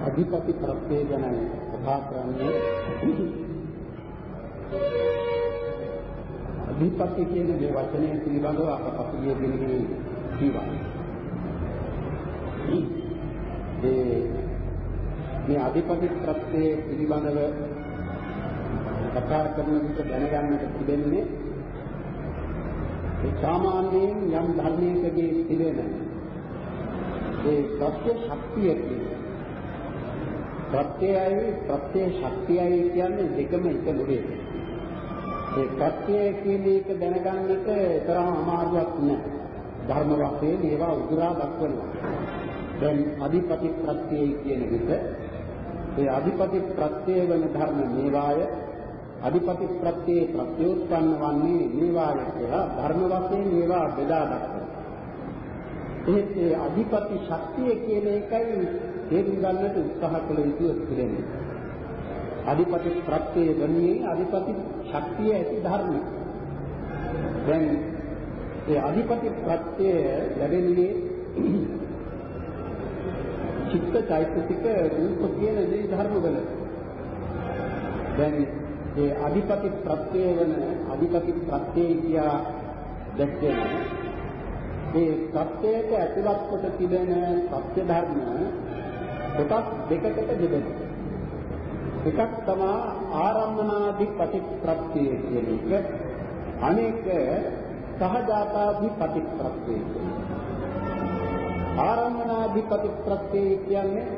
අධිපති ප්‍රත්‍යය ගැන කතා කරන්නේ අධිපති කියන මේ වචනය පිළිබඳව අප පසුගිය දිනකදී කීවා. ඒ මේ අධිපති ප්‍රත්‍යය පිළිබඳව කතා කරන විට දැනගන්නට තිබෙන්නේ ඒ සාමාන්‍යයෙන් යම් ධර්මයකගේ තිබෙන ඒ ප්‍රත්‍ය ශක්තිය කියන්නේ ප්‍රත්‍යයයි ප්‍රත්‍ය ශක්තියයි කියන්නේ දෙකම එක නෙවෙයි. ඒ ප්‍රත්‍යය කියන එක දැනගන්නට තරම් අමාරුවක් නෑ. ධර්ම වශයෙන් ඒවා උදුරා දක්වනවා. දැන් අධිපති ප්‍රත්‍යය කියන විට ඒ අධිපති ප්‍රත්‍යය වෙන ධර්ම මේවාය අධිපති ප්‍රත්‍යයේ ප්‍රත්‍යෝත්පන්න වන්නේ මේවාය කියලා ධර්ම වශයෙන් ඒවා බෙදා දක්වනවා. එහෙත් ඒ අධිපති ශක්තිය කියන එකයි තේරුම් ගන්නට උත්සාහ කළ යුතු පිළිගන්නේ. අධිපති ප්‍රත්‍යය වන්නේ අධිපති ශක්තිය ඇති ධර්ම. දැන් ඒ අධිපති ප්‍රත්‍යය ලැබෙන්නේ චිත්ත චෛතසික රූප කියන මේ ධර්ම වල. දැන් ඒ අධිපති ප්‍රත්‍යය වෙන අධිපති ප්‍රත්‍යය කියා දැක්කේ ඒ සත්‍යයට ඇතුළත් කොට තිබෙන සත්‍ය ධර්ම කොටස් දෙකකට බෙදෙනවා. එකක් තමයි ආරම්මනාදි ප්‍රතිප්‍රත්‍යය කියන එක. අනෙක සහජාතාදි ප්‍රතිප්‍රත්‍යය කියන එක. ආරම්මනාදි ප්‍රතිප්‍රත්‍යය කියන්නේ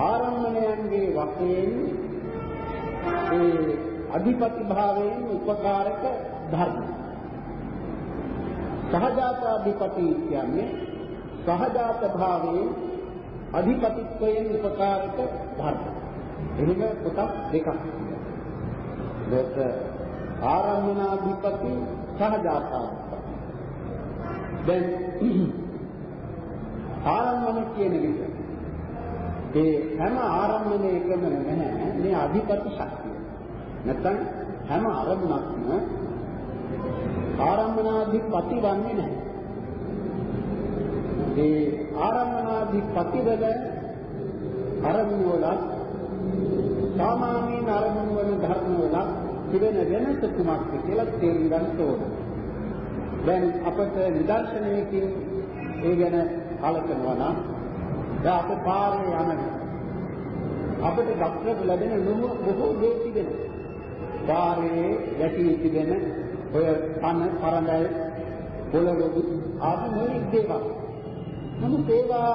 ආරම්මණයන්ගේ වශයෙන් ඒ අධිපති භාවයෙන් උපකාරක ධර්ම. සහජාතාධිපති කියන්නේ සහජාත භාවයෙන් අධිපතිත්වයෙන් උපකාරක ධර්ම. එහෙම කොටස් දෙකක් තියෙනවා. ආරම්භනාධිපති සහජාතාධිපති. දැන් ආරම්භන කියන විට ඒ හැම ආරම්භණයකම නැහැ මේ අධිපති ශක්තිය. නැත්නම් හැම අරමුණක්ම ආරම්භනාධිපති වන්නේ නැහැ. ඒ ආරම්භනාධිපති වල අරමුණ වල සාමාන්‍යයෙන් අරමුණ වල ධර්ම වල තිබෙන වෙනස කුමක්ද කියලා තේරුම් ගන්න ඕනේ. දැන් අපට නිදර්ශනයකින් ඒ ගැන කලකනවා නම් දැන් අපේ පාරේ යන අපිට දක්නට ලැබෙන නුඹ බොහෝ දේ තිබෙනවා. පාරේ වැටි තිබෙන ඔය පන පරඳයි පොළොව ආදී මොනික් දේවල්. නමුත් ඒවා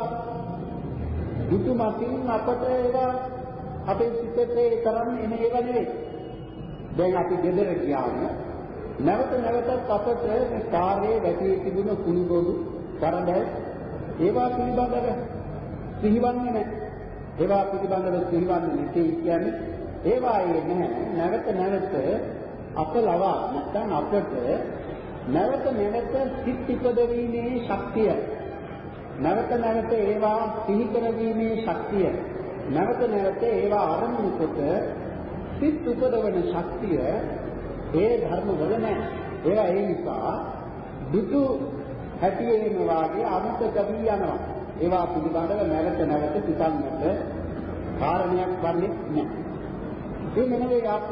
දුතුමකින් අපට ඒවා අපේ සිතේ තරම් එන ඒවා නෙවෙයි. දැන් අපි ගෙදර ගියාම නැවත නැවතත් අපට මේ කාර්යයේ වැටී තිබුණු කුණු ගොඩු පරඳයි ඒවා පිළිබඳව සිහිවන්නේ නැහැ. ඒවා පිළිබඳව සිහිවන්නේ නැති කියන්නේ ඒවායේ නැහැ. නැවත නැවත අප ලවා නැත්නම් අපට නැවත නැවත සිත් ඉපදවීමේ ශක්තිය නැවත නැවත ඒවා සිහි කරවීමේ ශක්තිය නැවත නැවත ඒවා ආරම්භ කොට සිත් උපදවන ශක්තිය ඒ ධර්ම වල නැහැ. ඒවා ඒ නිසා දුතු හැටියේම වාගේ අමතක වී යනවා. ඒවා පිළිබඳව නැවත නැවත සිතන්නට කාරණයක් වන්නේ නැහැ. ඒ නෙමෙයි අප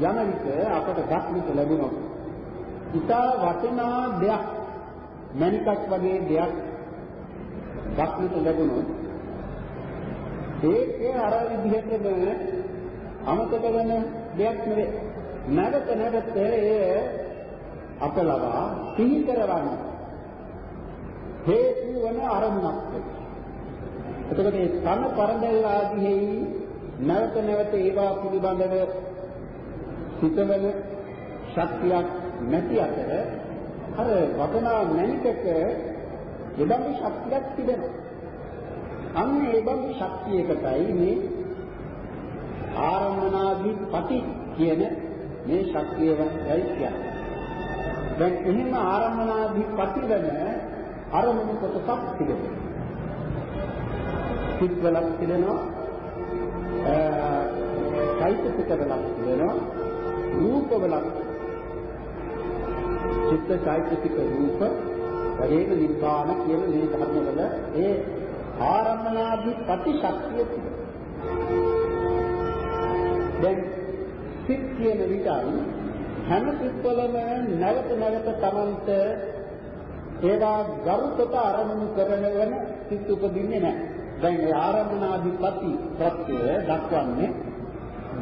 යන විට අපට දක්නට ලැබුණොත් ඉතා වටිනා දෙයක් මණිකක් වගේ දෙයක් දක්නට ලැබුණොත් ඒකේ අර විදිහටම අමතක වෙන දෙයක් නෙවෙයි. නැවත නැවත ඒ අප ලබා සිහි කරවන්න. හේතු වන අරමුණක් එතකොට මේ කන පරදල් ආදීෙහි නැවත නැවත ඒවා පිළිබඳව සිතවන ශක්තියක් නැති අතර අර වටනා මැනිකක එබඳු ශක්තියක් තිබෙනවා. අන්න ඒබඳු ශක්තියකටයි මේ ආරම්මනාදී පටි කියන මේ ශක්තිය වයි කියන්නේ. දැන් එහෙම ආරම්මනාදී පටිවන අරමුණු කොටසක් තිබෙනවා. සිත්වලක් තිබෙනවා. චෛතසික වලක් තිබෙනවා. රූපවලක් චිත්ත චෛතසික රූප වගේම නිබ්බාන කියන මේ ධර්මවල ඒ ආරම්මනාදී ප්‍රතිශක්තිය තිබෙනවා. දැන් සිත් කියන විතරයි හැම සිත්වලම නැවත නැවත තමන්ට ඒවා ගරුකට අරමුණු කරන වෙන සිත් උපදින්නේ නැහැ. දැන් ඒ ආරම්භනාධිපති ප්‍රත්‍ය දක්වන්නේ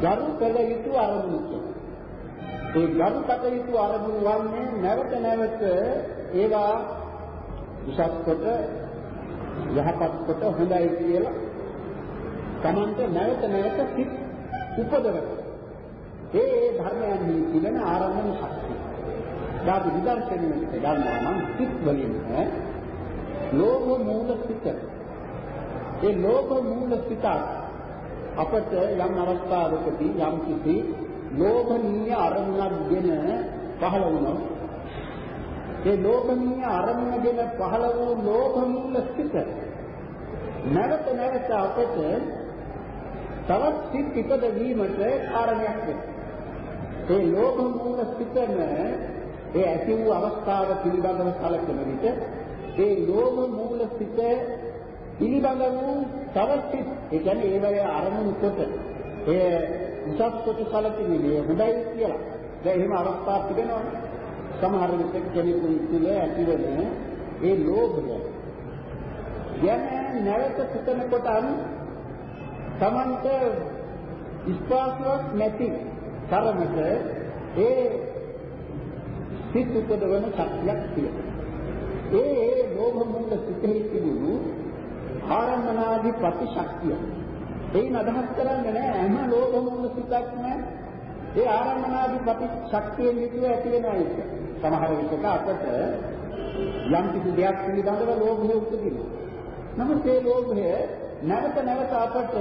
ගරු කළ යුතු අරමුණු කියලා. ඒ ගරු කළ යුතු අරමුණු වන්නේ නැවත නැවත ඒවා උසස් කොට යහපත් කොට හොඳයි කියලා තමන්ට නැවත නැවත සිත් උපදවන. ඒ ඒ ධර්මයන්හි තිබෙන ආරම්භන ශක්තිය. දාපු විදර්ශනෙට ගන්නවා නම් සිත් වලින් ලෝභ මූල සිත. ඒ ලෝභ මූල සිත අපට යම් අවස්ථාවකදී යම් කිසි ලෝභනීය අරමුණක්ගෙන පහළ වුණොත් ඒ ලෝභනීය අරමුණගෙන පහළ වූ ලෝභ මූල සිත නැවත නැවත අපට තවත් සිත් ඉපද වීමට කාරණයක් වෙනවා. ඒ ලෝභ මූල සිතන ඒ ඇති වූ අවස්ථාව පිළිබඳව සැලකෙන විට ඒ ලෝභ මූල සිත පිළිබඳ වූ තවත් සිත් ඒ කියන්නේ ඒ වගේ අරමුණු කොට ඒ උසස් කොට සැලකෙන්නේ හොඳයි කියලා. දැන් එහෙම අවස්ථා තිබෙනවනේ. සමහර විට කෙනෙකු තුළ ඇතිවන ඒ ලෝභය ගැන නැවත සිතන කොට තමන්ට විශ්වාසයක් නැති තරමට ඒ සිත් උපදවන ශක්තියක් තියෙනවා. ඒ ඒ ලෝභ මූල සිතෙහි තිබුණු ආරම්භනාදී ප්‍රතිශක්තිය. එයින් අදහස් කරන්නේ නැහැ හැම ලෝභ මූල සිතක්ම ඒ ආරම්භනාදී ප්‍රතිශක්තියෙන් යුතුව ඇති වෙනවා ඒක. සමහර විටක අපට යම් කිසි දෙයක් පිළිබඳව ලෝභය උපදිනවා. නමුත් ඒ ලෝභය නැවත නැවත අපට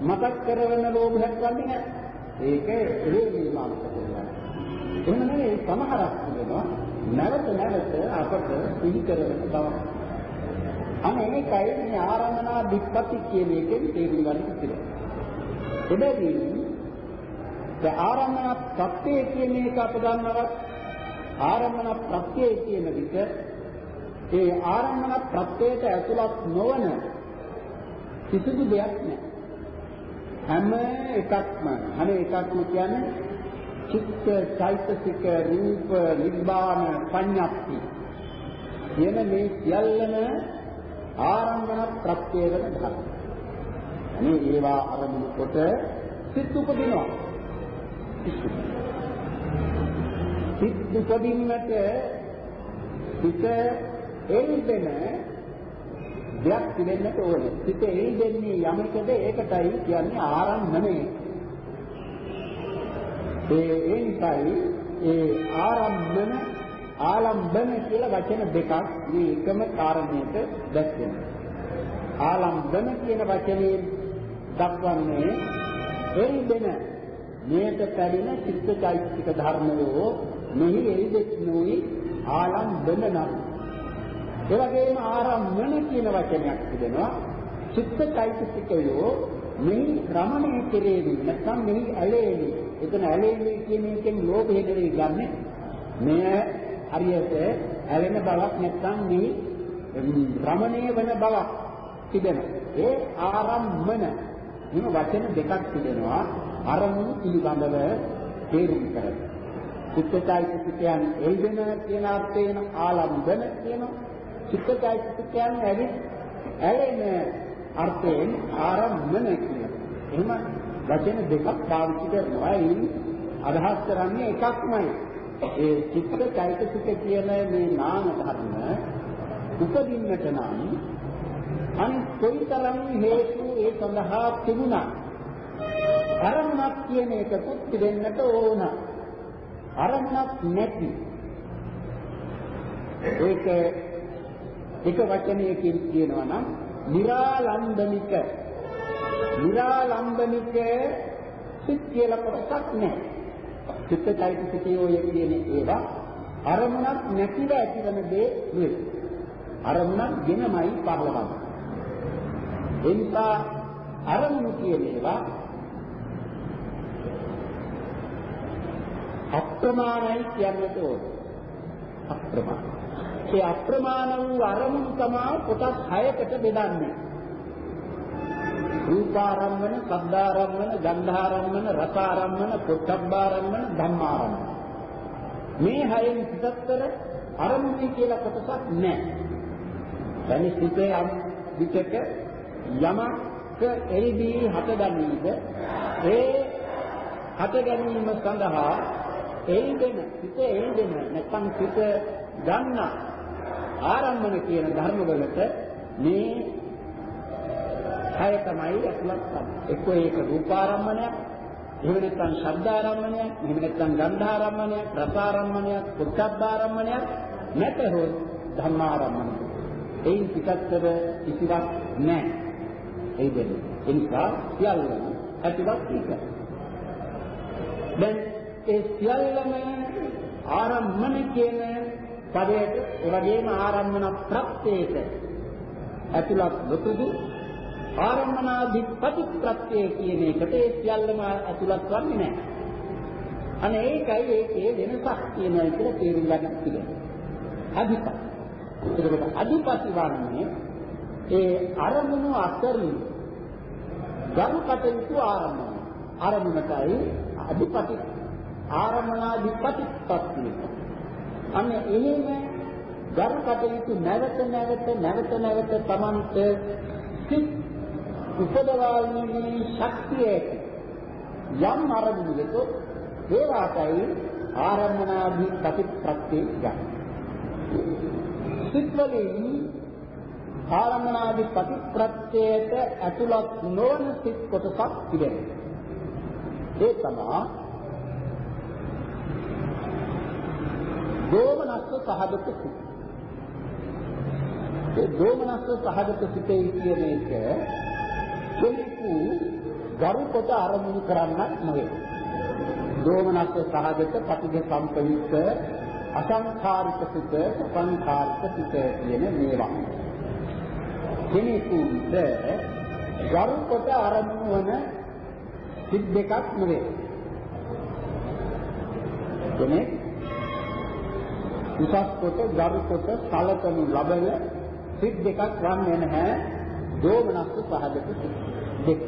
මතක් කරවන ලෝභයක් වන්නේ නැහැ. ඒක එළේ මානක කරනවා. එහෙම නෙවෙයි සමහරක් වෙනවා නැවත නැවත අපට සිහි කරන බව. අනේකයි මේ ආරම්භනා දික්පති කියන එකෙන් තේරුම් ගන්න පිළිතුර. එබැවින් ඒ ආරම්භනා ප්‍රත්‍ය කියන එක අප ගන්නවත් ආරම්භන ප්‍රත්‍ය කියන විට ඒ ආරම්භන ප්‍රත්‍යයට ඇතුළත් නොවන කිසිදු දෙයක් නැහැ. හැම එකක්ම හැම එකක්ම කියන්නේ චිත්ත, චෛතසික, රූප, නිබ්බාන, පඤ්ඤප්ති කියන මේ සියල්ලම ආරම්භන ප්‍රත්‍ය වෙන ධර්ම. අනේ ඒවා අරමුණු කොට සිත් උපදිනවා. සිත් උපදින්නට සිත එල්බෙන දෙයක් තිබෙන්නට ඕනේ. සිත එල්බෙන්නේ යමකද ඒකටයි කියන්නේ ආරම්භණය. ඒ ඒ නිසායි ඒ ආරම්භන ආලම්බන කියලා වචන දෙකක් මේ එකම කාරණයට දැක්වෙනවා. ආලම්බන කියන වචනේ දක්වන්නේ එල්බෙන මේක පැරිණ චිත්තචෛතසික ධර්මයෝ මෙහි එල්බෙත් නොයි ආලම්බන නම්. ඒ වගේම ආරම්මන කියන වචනයක් තිබෙනවා. චිත්තචෛතසිකයෝ මෙහි රමණය කෙරෙවි නැත්නම් මෙහි ඇලෙවි. එතන ඇලෙවි කියන එකෙන් ලෝභය නෙවෙයි ගන්නෙ. මෙය හරියට ඇලෙන බවක් නැත්නම් මෙහි රමණය වෙන බවක් තිබෙනවා. ඒ ආරම්මන මෙන්න වචන දෙකක් තිබෙනවා. අරමුණු පිළිබඳව තේරුම් කරගන්න. චිත්තචෛතසිකයන් එල්බෙන කියන අර්ථයෙන් ආලම්බන කියනවා. චිත්තචෛතසිකයන් ඇවිත් ඇලෙන අර්ථයෙන් ආරම්භන කියනවා. එහෙම වචන දෙකක් පාවිච්චි කරනවා. ඒ අදහස් කරන්නේ එකක්මයි. ඒ චිත්තචෛතසික කියන මේ නාම ධර්ම උපදින්නට නම් අනිත් කොයිතරම් හේතු ඒ සඳහා තිබුණා අරමුණක් කියන එකකුත් පිළෙන්නට ඕන. අරමුණක් නැති. ඒක එක වචනයකින් කියනවා නම් निराලම්බනික. निराලම්බනික සිත් කියලා කොටසක් නැහැ. චිත්ත චෛතසිකයෝ කියන ඒවා අරමුණක් නැතිව ඇතිවන දේ නෙවෙයි. අරමුණක් ගෙනමයි පහළවන්නේ. එනිසා අරමුණු කියන ඒවා අප්‍රමාණයි කියන්නට ඕන. අප්‍රමාණ. ඒ අප්‍රමාණ වූ අරමුණු තමයි කොටස් 6කට බෙදන්නේ. රූපාරම්මන, ශබ්දාරම්මන, ගන්ධාරම්මන, රසාරම්මන, පොට්ටබ්බාරම්මන, ධම්මාරම්මන. මේ හයෙන් පිටත්තර අරමුණයි කියලා කොටසක් නැහැ. දැන් සිතේ යම් විචක යමක එල්දී හටගන්නීද ඒ හට ගැනීම සඳහා එල්දෙන සිත එල්දෙන නැත්නම් සිත ගන්න ආරම්භන කියන ධර්මවලට මේ කය තමයි අතුලත් එක්ක ඒක රූපාරම්මණයක් එහෙම නැත්නම් ශබ්දාරම්මණයක් එහෙම නැත්නම් ගන්ධාරම්මණයක් රසාරම්මණයක් පුත්තබ්බාරම්මණයක් නැතහොත් ධම්මාරම්මණය එයින් පිටත්තර කිසිවක් නැහැ. ඒ දෙන්නේ. ඒ නිසා සියල්ලම ඇතුළත් එක දැන් ඒ සියල්ලම ආරම්මන කියන පදයට ඒ වගේම ආරම්මන ප්‍රත්‍යයට ඇතුළත් නොතුදු ආරම්මනාධිපති ප්‍රත්‍ය කියන එකට ඒ සියල්ලම ඇතුළත් වන්නේ නැහැ. අනේ ඒකයි ඒකේ වෙනසක් තියෙනවා කියලා තේරුම් ගන්න පිළිගන්න. අධිපති. ඒකට අධිපති වන්නේ ඒ අරමුණු අතරින් ගරු කටයුතු ආරම්භන. අරමුණටයි අධිපති ආරමණාධිපති ප්‍රත්‍යය. අන්න එහෙම ගරු කටයුතු නැවත නැවත නැවත නැවත තමන්ට සිත් උපදවාගීමේ ශක්තිය ඇති. යම් අරමුණක ඒ වාතයි ආරම්මනාධිපති ප්‍රත්‍යය ගන්න. සිත්වලින් ආරම්මනාධිපති ප්‍රත්‍යයට ඇතුළත් නොවන සිත් කොටසක් තිබෙනවා. ඒ තමයි දෝමනස්ස සහගත සිත. ඒ දෝමනස්ස සහගත සිතේ කියන එක කෙනෙකු ගරු කොට අරමුණු කරන්නක් නෙවෙයි. දෝමනස්ස සහගත පටිඝ සම්පයුක්ත අසංඛාරික සිත, සංඛාරික සිත කියන මේවා. කෙනෙකුට ගරු කොට අරමුණු වන සිත් දෙකක් නෙවෙයි. කෙනෙක් උසස් කොට ගරු කොට සලකනු ලබන සිත් දෙකක් වන්නේ නැහැ දෝමනස්ස සහගත සිත් දෙක.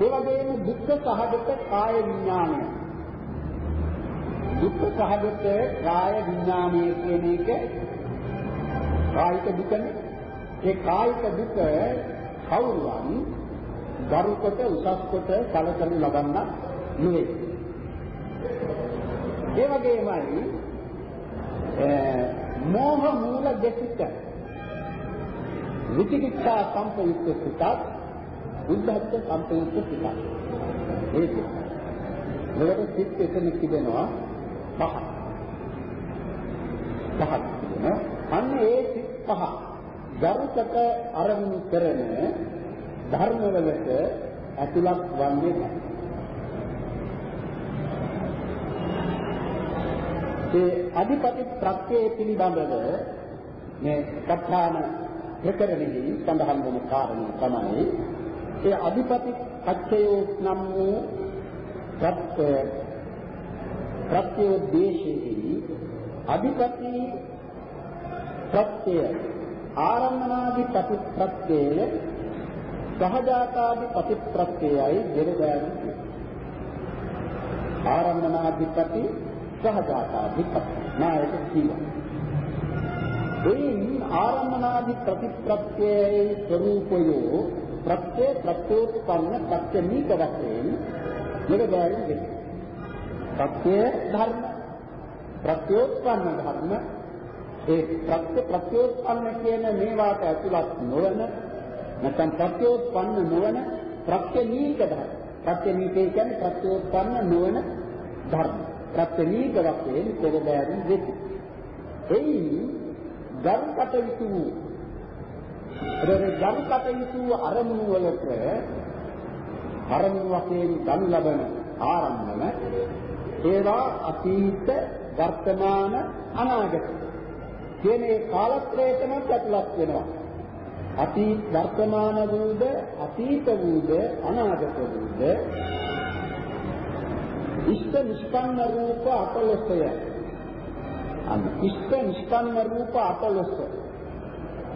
ඒ වගේම දුක්ඛ සහගත කාය විඥානය. දුක්ඛ සහගත කාය විඥානය කියන එක කායික දුකනේ. ඒ කායික දුක කවුරුන් ගරු කොට උසස් කොට සලකනු ලබන්න නෙවෙයි. ඒ වගේමයි මෝහ මූල දෙසිත විචිකිච්ඡා සම්පයුක්ත සිතත් උද්ධච්ච සම්පයුක්ත සිතත් ඒක. මෙලොවට සිත් එතන තිබෙනවා පහ. පහක් තිබෙනවා. අන්න ඒ සිත් පහ ගරුකට අරමුණු කරන ධර්මවලට ඇතුළත් වන්නේ නැහැ. ඒ අධිපති ප්‍රත්‍යය පිළිබඳව මේ කප්පාන ප්‍රකරණෙහි සඳහන් වන කාරණේ තමයි ඒ අධිපති පච්චයෝ නම් වූ ප්‍රත්‍ය ප්‍රත්‍යෝදේශෙහි අධිපති ප්‍රත්‍යය ආරම්මනාදි ප්‍රතිප්‍රත්‍යය සහජාතාදි ප්‍රතිප්‍රත්‍යයයි දෙරදෑරුයි ආරම්මනාදිපති සහජාතාධිපති නායක ජීවන. එයින් ආරම්මනාදි ප්‍රතිප්‍රත්‍යයේ ස්වરૂපයෝ ප්‍රත්‍ය ප්‍රත්‍යෝත්පන්න ප්‍රත්‍යනීක වශයෙන් නිරදායෙන් වෙනවා. ප්‍රත්‍ය ධර්ම ප්‍රත්‍යෝත්පන්න ධර්ම ඒ ප්‍රත්‍ය ප්‍රත්‍යෝත්පන්න කියන මේවාට ඇතුළත් නොවන නැත්නම් ප්‍රත්‍යෝත්පන්න නොවන ප්‍රත්‍යනීක ධර්ම. ප්‍රත්‍යනීක කියන්නේ ප්‍රත්‍යෝත්පන්න නොවන ධර්ම. ප්‍රත්‍යනීක වශයෙන් පෙරදෑරුම් වෙති. එයි ධර්මකට යුතු වූ ධර්මකට යුතු අරමුණු වලට අරමුණු වශයෙන් ගනු ලබන ආරම්භන ඒවා අතීත වර්තමාන අනාගත කියන ඒ කාලත්‍රයටම ඇතුළත් වෙනවා. අතීත වර්තමාන වූද අතීත වූද අනාගත වූද ඉෂ්ඨ නිෂ්පන්න රූප 11ය. අන්න ඉෂ්ඨ නිෂ්පන්න රූප 14.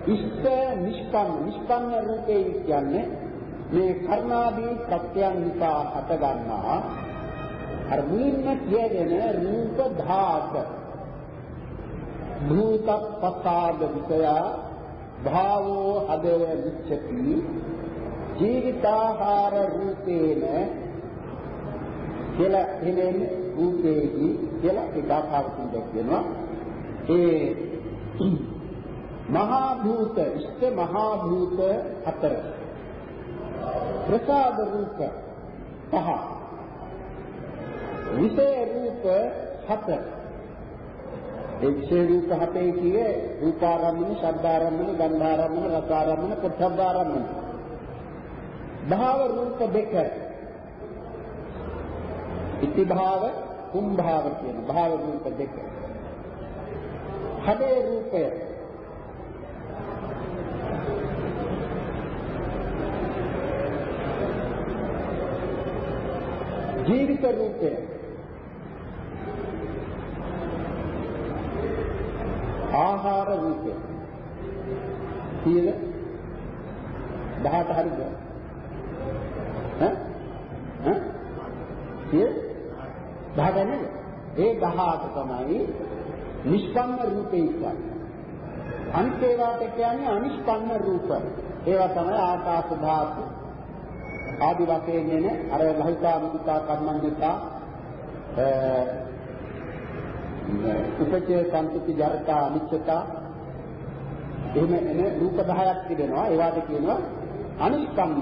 ඉෂ්ඨ නිෂ්පන්න නිෂ්පන්න රූපේ කියන්නේ මේ කර්ණාදී සත්‍යයන් නිසා හට ගන්නා අර මුලින්ම කියගෙන රූප ධාත භූත පස්සාද විෂය භාවෝ හදය විච්ඡති ජීවිතාහාර රූපේන කියලා එහෙම රූපේහි කියලා ඒකාකාරකින් දැක්වෙනවා ඒ මහා භූත ඉෂ්ඨ මහා භූත හතර ප්‍රසාද රූප පහ විෂය රූප හතර එක්ෂේ රූප හතේ කියේ රූපාරම්මන, ශබ්දාරම්මන, ගන්ධාරම්මන, රසාරම්මන, පොට්ටබ්බාරම්මන. භාව රූප දෙක. ඉති භාව, කුම් භාව කියන භාව රූප දෙක. හදේ රූපය. ජීවිත රූපය. ආහාර රූපය. කීයද 18 හරිද ඈ? ඈ? කීය 18 නේද ඒ 18 තමයි නිෂ්පන්න රූපේ කියන්නේ. අනිත් ඒවාට කියන්නේ අනිෂ්පන්න රූප. ඒවා තමයි ආකාශ ධාතු. ආදි වශයෙන් එන අර ලහිතා මුදිතා කර්මන්විතා උපචේ සම්පති ජරතා අනිච්චතා. එහෙම එන රූප 10ක් තිබෙනවා. ඒවාට කියනවා අනිෂ්කම්ම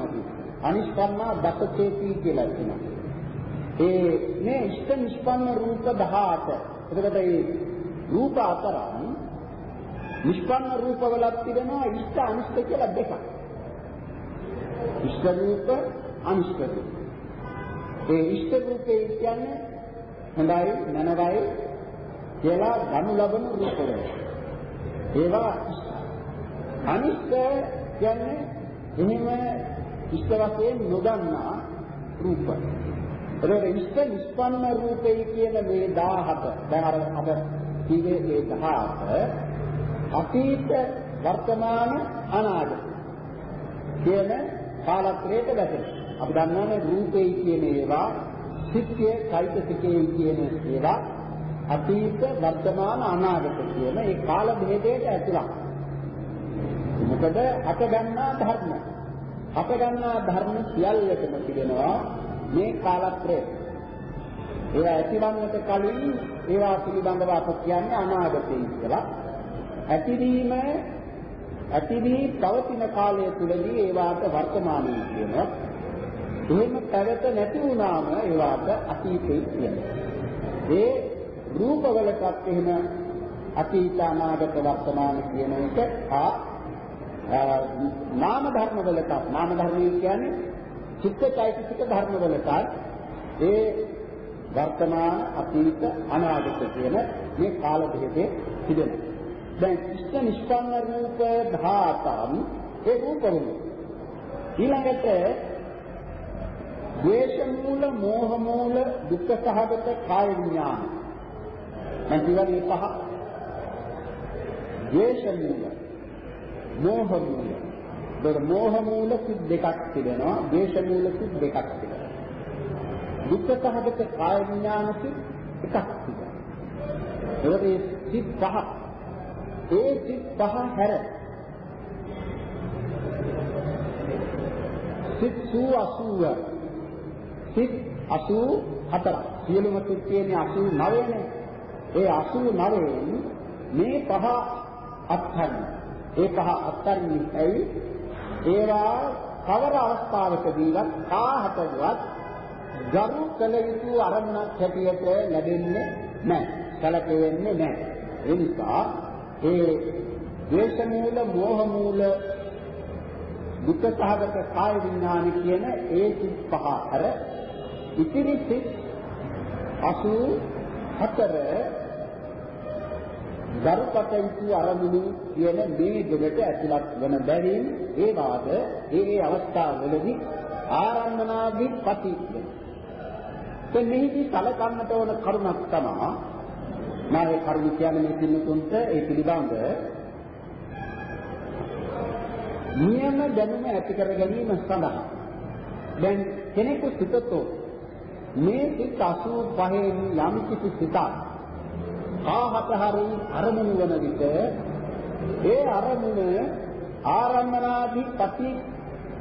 අනිෂ්කම්මා දසචේති කියලා කියනවා. ඒ මේ ඉෂ්ඨ නිෂ්පන්න රූප 18 එතකොට මේ රූප අතරන් නිෂ්පන්න රූපවලක් තිබෙනවා ඉෂ්ඨ අනිෂ්ඨ කියලා දෙකක් ඉෂ්ඨ රූප අනිෂ්ඨ රූප ඒ ඉෂ්ඨ රූපේ කියන්නේ හොඳයි නනවයි කියලා ගනු ලබන රූපවල. ඒවා අනිත්‍ය කියන්නේ එහෙම ඉෂ්ට වශයෙන් නොදන්නා රූප. ඒකට ඉෂ්ට නිස්පන්න රූපේ කියන මේ 17 දැන් අර අද කීවේ ඒ 17 අතීත වර්තමාන අනාගත කියන කාලත්‍රයට වැටෙනවා. අපි දන්නවනේ රූපේ කියන ඒවා සිත්ය, චෛතසිකේ කියන ඒවා අතීත වර්තමාන අනාගත කියන ඒ කාල භේදයට ඇතුළත්. මොකද අට ගන්නා ධර්ම. අට ගන්නා ධර්ම සියල්ලටම තිබෙනවා මේ කාලත්‍රය. ඒවා ඇතිවන්නට කලින් ඒවා පිළිබඳව අප කියන්නේ අනාගතය කියලා. ඇතිවීම ඇතිවී පවතින කාලය තුළදී ඒවාට වර්තමානයේ කියනවා. එහෙම පැවත නැති වුණාම ඒවාට අතීතයේ කියනවා. ඒ රූපවලටත් එහෙම අතීත අනාගත වර්තමාන කියන එක ආ නාම ධර්ම වලට නාම ධර්මයේ කියන්නේ චිත්තචෛතසික ධර්ම වලට ඒ වර්තමාන අතීත අනාගත කියන මේ කාල දෙකේ තිබෙනවා. දැන් ඉෂ්ඨ නිෂ්පන්න රූප ධාතම් ඒ රූපවල ඊළඟට ද්වේෂ මූල මෝහ මූල දුක්ඛ සහගත කාය විඥාන මම කියවනේ පහ. ද්වේෂ මූල, මෝහ මූල. දර මෝහ මූල සිත් දෙකක් තිබෙනවා, ද්වේෂ මූල සිත් දෙකක් තිබෙනවා. දුක්ඛ සහගත කාය විඥාන සිත් එකක් තිබෙනවා. ඒ සිත් පහ. ඒ සිත් පහ හැර සිත් 80 සිත් 84 සියලුම සිත් කියන්නේ 89 නේ ඒ 89න් මේ පහ අත්හරින. ඒ පහ අත්හරින්නේ ඇයි? ඒවා කවර අවස්ථාවකදීවත් කාහටවත් ගරු කළ යුතු අරමුණක් හැටියට ලැබෙන්නේ නැහැ. සැලකෙන්නේ නැහැ. ඒ නිසා ඒ ද්වේෂ මූල, මෝහ මූල, දුක්ඛ සහගත කාය විඥාන කියන ඒ සිත් පහ අර ඉතිරි සිත් 84 දරුකට යුතු අරමුණු කියන මේ දෙකට ඇතුළත් වන බැවින් ඒ වාද ඒ ඒ අවස්ථාවවලදී ආරම්භනාදී පති දැන් මෙහිදී සලකන්නට ඕන කරුණක් තමයි මා ඒ කරුණ කියන්නේ මේ පින්නතුන්ට ඒ පිළිබඳ නියම දැනුම ඇති කර ගැනීම සඳහා. දැන් කෙනෙකු සිතතෝ මේ සිත් 85 යම් කිසි සිතක් ආහත හරි අරමුණු වන විට ඒ අරමුණ ආරම්මනාදී පටි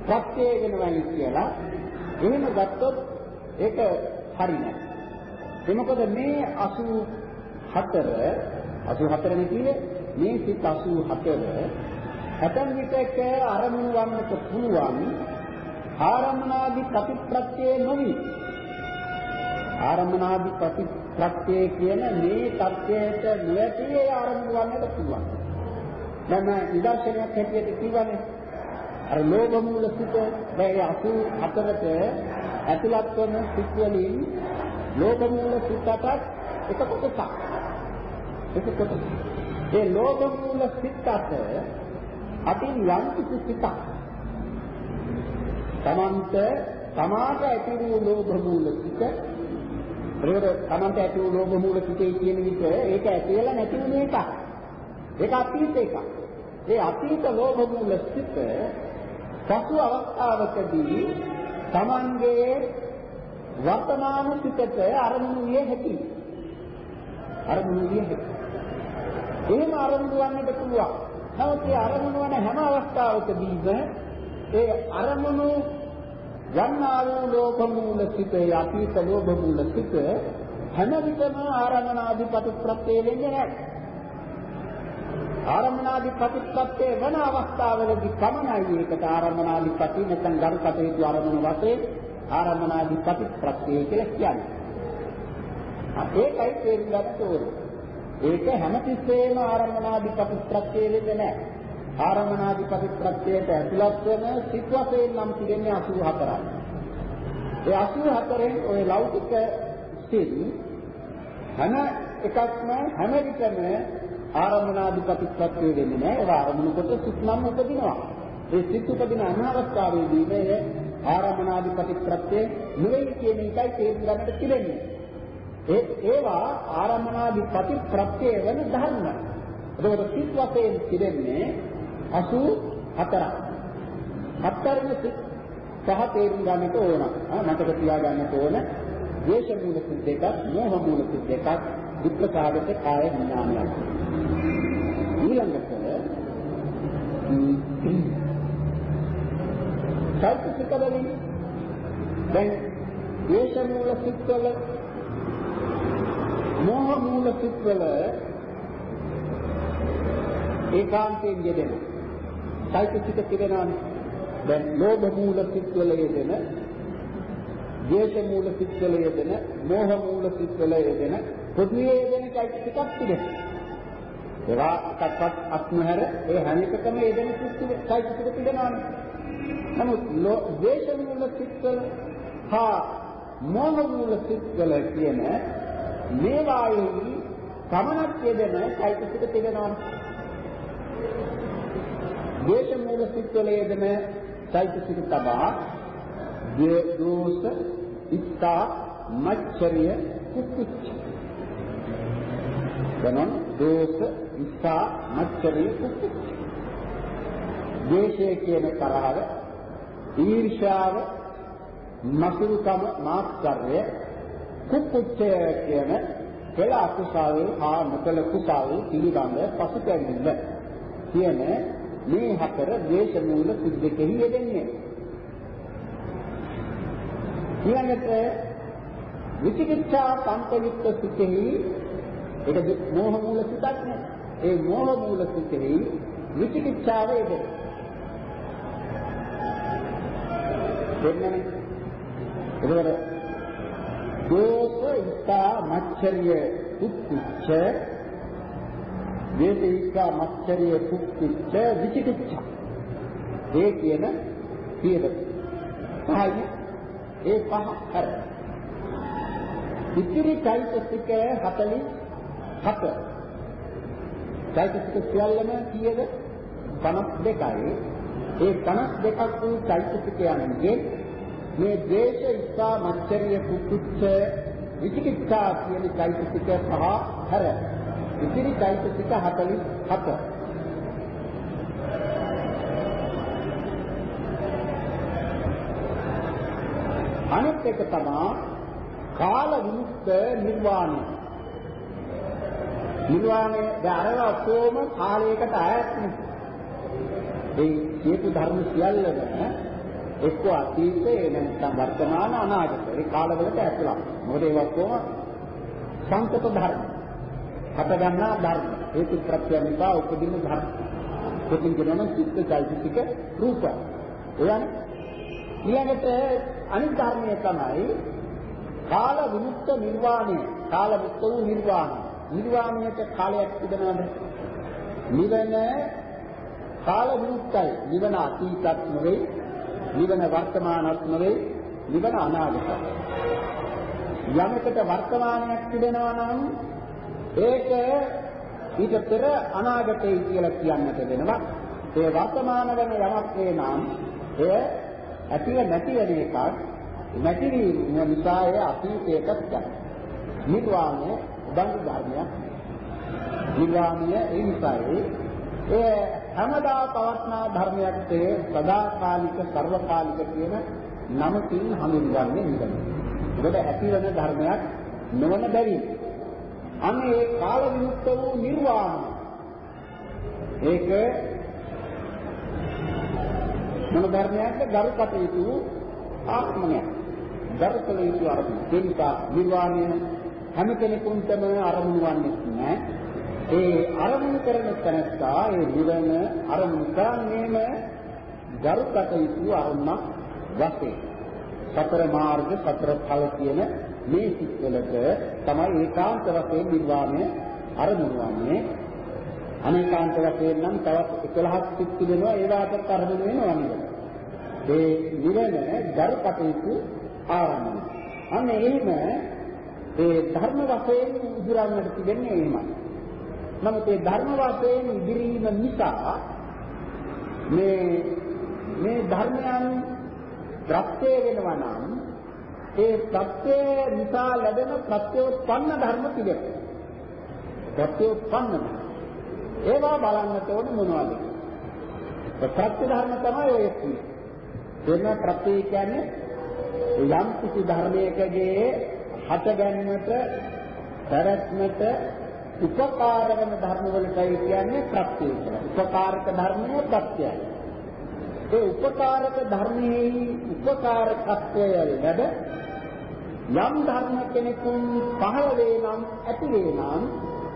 ප්‍රත්‍යය වෙනවයි කියලා එහෙම ගත්තොත් ඒක හරියන්නේ. ඒ මොකද මේ 84 84 නේ කියන්නේ මේ සිත් 84 ඇතන් විටක අරමුණු වන්නට පුළුවන් ආරම්මනාදී ප්‍රතිප්‍රත්‍යය නොවි ආරම්මනාදී ප්‍රතිප්‍රත්‍යය කියන මේ தත්යයට නොඇති ආරම්භ වන්නට පුළුවන්. දැන් නිදර්ශනයක් හැටියට කියවනේ අර ලෝභ මූල සිත මේ 84ට ඇතුළත් වන සිත් වලින් ලෝභ මූල සිතටත් එක කොටසක්. එක කොටසක්. ඒ ලෝභ මූල සිතට අතින් යම් කිසි සිතක් තමන්ට තමාට ඇති වූ ලෝභ මූල සිත ඒකට තමන්ට ඇති වූ ලෝභ මූල සිතේ කියන විට ඒක ඇති වෙලා නැති වෙන එකක්. ඒක අතීත එකක්. ඒ අතීත ලෝභ මූල සිත පසු අවස්ථාවකදී තමන්ගේ වර්තමාන සිතට අරමුණු විය හැකි. අරමුණු විය හැකි. එහෙම අරමුණු වන්නට පුළුවන්. නමුත් ඒ අරමුණු වන හැම අවස්ථාවකදීම ඒ අරමුණු යන්නා වූ ලෝභ මූල සිතේ අතීත ලෝභ මූල සිත හැම විටම ආරමණාධිපති ප්‍රත්‍ය වෙන්නේ නැහැ. ආරම්මනාධිපතිත්වයේ වන අවස්ථාවලදී පමණයි ඒකට ආරම්මනාධිපති නැත්නම් ගරු කටයුතු ආරම්මන වශයෙන් ආරම්මනාධිපතිත්වය කියලා කියන්නේ. ඒකයි තේරුම් ගන්න ඕනේ. ඒක හැමතිස්සෙම ආරම්මනාධිපතිත්වයේ වෙන්නේ නැහැ. ආරම්මනාධිපතිත්වයට ඇතුළත් වෙන සිත් වශයෙන් නම් කියන්නේ 84යි. ඒ 84න් ওই ලෞකික සිත් හැම එකක්ම හැම විටම ආරම්භනාධිපතිත්වයේ වෙන්නේ නැහැ. ඒක ආරම්භන කොට සිත් නම් උපදිනවා. ඒ සිත් උපදින අනාවස්ථාවේදී මේ ආරම්භනාධිපතිත්වයේ නෙවෙයි කියන එකයි තේරුම් ගන්නට තිබෙන්නේ. ඒ ඒවා ආරම්භනාධිපතිත්වයේ වෙන ධර්ම. ඒකට සිත් වශයෙන් තිබෙන්නේ 84ක්. හතරෙනි සිත් පහ තේරුම් ගන්නට ඕන. මතක තියාගන්නට ඕන. ද්වේෂ මූල සිත් දෙකක්, මෝහ මූල සිත් දෙකක්, දුක්ඛ සාගත කාය විඥානයක්. ඊළඟට චෛතසික වලින් දැන් ද්වේෂ මූල සිත්වල මෝහ මූල සිත්වල ඒකාන්තයෙන් යෙදෙන චෛතසික තිබෙනවානේ දැන් ලෝභ මූල සිත්වල යෙදෙන ද්වේෂ මූල සිත්වල යෙදෙන මෝහ මූල සිත්වල යෙදෙන පොදුවේ යෙදෙන චෛතසිකක් තිබෙනවා ඒවා එකක්වත් අත්නොහැර ඒ හැම එකකම යෙදෙන සිත් චෛතසික තිබෙනවානේ. නමුත් ද්වේෂ මූල සිත්වල හා මෝහ මූල සිත්වල කියන මේ වායුයි සමනක් යෙදෙන චෛතසික තිබෙනවානේ. ද්වේෂ මූල සිත්වල යෙදෙන චෛතසික තබා දෝෂ, ඉස්සා, මච්චරිය, කුක්කුච්ච. ගණන් දෝෂ ඉස්සා මච්චරේ කුක්කුච්ච. ද්වේෂය කියන තරහව, ඊර්ෂාව, මසුරුකම, මාත්කර්ය, කුක්කුච්චය කියන කළ අකුසාවේ හා නොකළ කුසාවේ පිළිබඳ පසුතැවිල්ල කියන මේ හතර ද්වේෂ මූල සිද්දකෙහි යෙදෙන්නේ. ඊළඟට විචිකිච්ඡා සංකලිත සිතෙහි ඒක මෝහ මූල සිතක් නේ. ඒ මෝහ මූල සිතෙහි විචිකිච්ඡාව ඒක. දෙන්නනේ. ඒකවල දෝෂ ඉස්සා මච්චරිය කුක්කුච්ච වේදිකා මච්චරිය කුක්කුච්ච විචිකිච්ඡා. ඒ කියන පියද. පහයි ඒ පහ හර. ඉතිරි චෛතසික 40 හත. චෛතසික සියල්ලම කීයද? 52යි. ඒ 52ක් වූ චෛතසිකයන්ගේ මේ ද්වේෂ ඉස්සා මච්චරිය කුච්ච විචිකිච්ඡා කියන චෛතසික පහ හැර ඉතිරි চৈতසික 47. අනිත් එක තමයි කාල විමුක්ත නිර්වාණය. නිර්වාණය දැරව කොම කාලයකට අයත් නෙවෙයි. ඒ හේතු ධර්ම සියල්ලම එක්ක අතීතේ නැත්නම් වර්තමාන අනාගත ඒ කාලවලට ඇතුළත්. මොකද ඒවා කොහොම සංකත ධර්ම. හට ගන්නා ධර්ම. හේතු ප්‍රත්‍ය නිසා උපදින ධර්ම. කොටින් කියනවා චිත්ත චෛතසික රූප. එයන් ඊළඟට අනිත් ධර්මය තමයි කාල විමුක්ත නිර්වාණය. කාල විමුක්ත වූ නිර්වාණය. නිර්වාණයට කාලයක් තිබෙනවද? නිවන කාල විමුක්තයි. නිවන අතීතත් නෙවෙයි නිවන වර්තමානත් නෙවෙයි නිවන අනාගතයි. යමකට වර්තමානයක් තිබෙනවා නම් ඒක ඊට පෙර අනාගතයි කියලා කියන්නට වෙනවා. ඒ වර්තමාන වෙන යමක් වේ නම් එය ඇතිව නැති වෙන එකක් නැති වීම නිසා ඒ අතීතයකට යනවා. නිර්වාණය බඳු ධර්මයක්. නිර්වාණය ඒ නිසායි ඒ හැමදා පවත්නා ධර්මයක් තේ සදාකාලික සර්වකාලික කියන නමකින් හඳුන්වන්නේ නිවන. මොකද ඇතිවන ධර්මයක් නොවන බැරි. අනේ ඒ කාල විමුක්ත වූ නිර්වාණය. ඒක මොන ධර්මයක්ද ගරුකට යුතු ආත්මයක්. ගරුකල යුතු අරමුණ. ඒ නිසා නිර්වාණය හැම කෙනෙකුටම අරමුණු වන්නේ නැහැ. ඒ අරමුණු කරන තැනස්සා ඒ නිවන අරමුණු කරන්නේම ගරුකටයුතු අරමුණක් වශයෙන් සතර මාර්ග සතර ඵල කියන මේ සිත්වලට තමයි ඒකාන්ත වශයෙන් නිර්වාණය අරමුණු වන්නේ. අනේකාන්ත වශයෙන් නම් තවත් 11ක් සිත් තිබෙනවා ඒවාට අරමුණු වෙනවා නිවන ඒ නිවන ගරුකටයුතු ආරම්භය. අන්න එහෙම ඒ ධර්ම වශයෙන් උදුරන්නට තිබෙන්නේ එහෙමයි. නමුත් ඒ ධර්ම වශයෙන් ඉදිරීම නිසා මේ මේ ධර්මයන් ප්‍රත්‍ය වෙනවා නම් ඒ ප්‍රත්‍ය නිසා ලැබෙන ප්‍රත්‍යෝත්පන්න ධර්ම පිළිගන්න. ප්‍රත්‍යෝත්පන්න ඒවා බලන්නට ඕන මොනවද? ප්‍රත්‍ය ධර්ම තමයි ඔය කියන්නේ. එන්න ප්‍රත්‍ය කියන්නේ යම් කිසි ධර්මයකගේ හට ගැනීමට පැවැත්මට උපකාර වෙන ධර්ම වලටයි කියන්නේ ප්‍රත්‍ය කියලා. උපකාරක ධර්මයේ ප්‍රත්‍යයයි. ඒ උපකාරක ධර්මයේ උපකාරකත්වය ලැබ යම් ධර්ම කෙනෙකුන් පහළ වේ නම් ඇති වේ නම්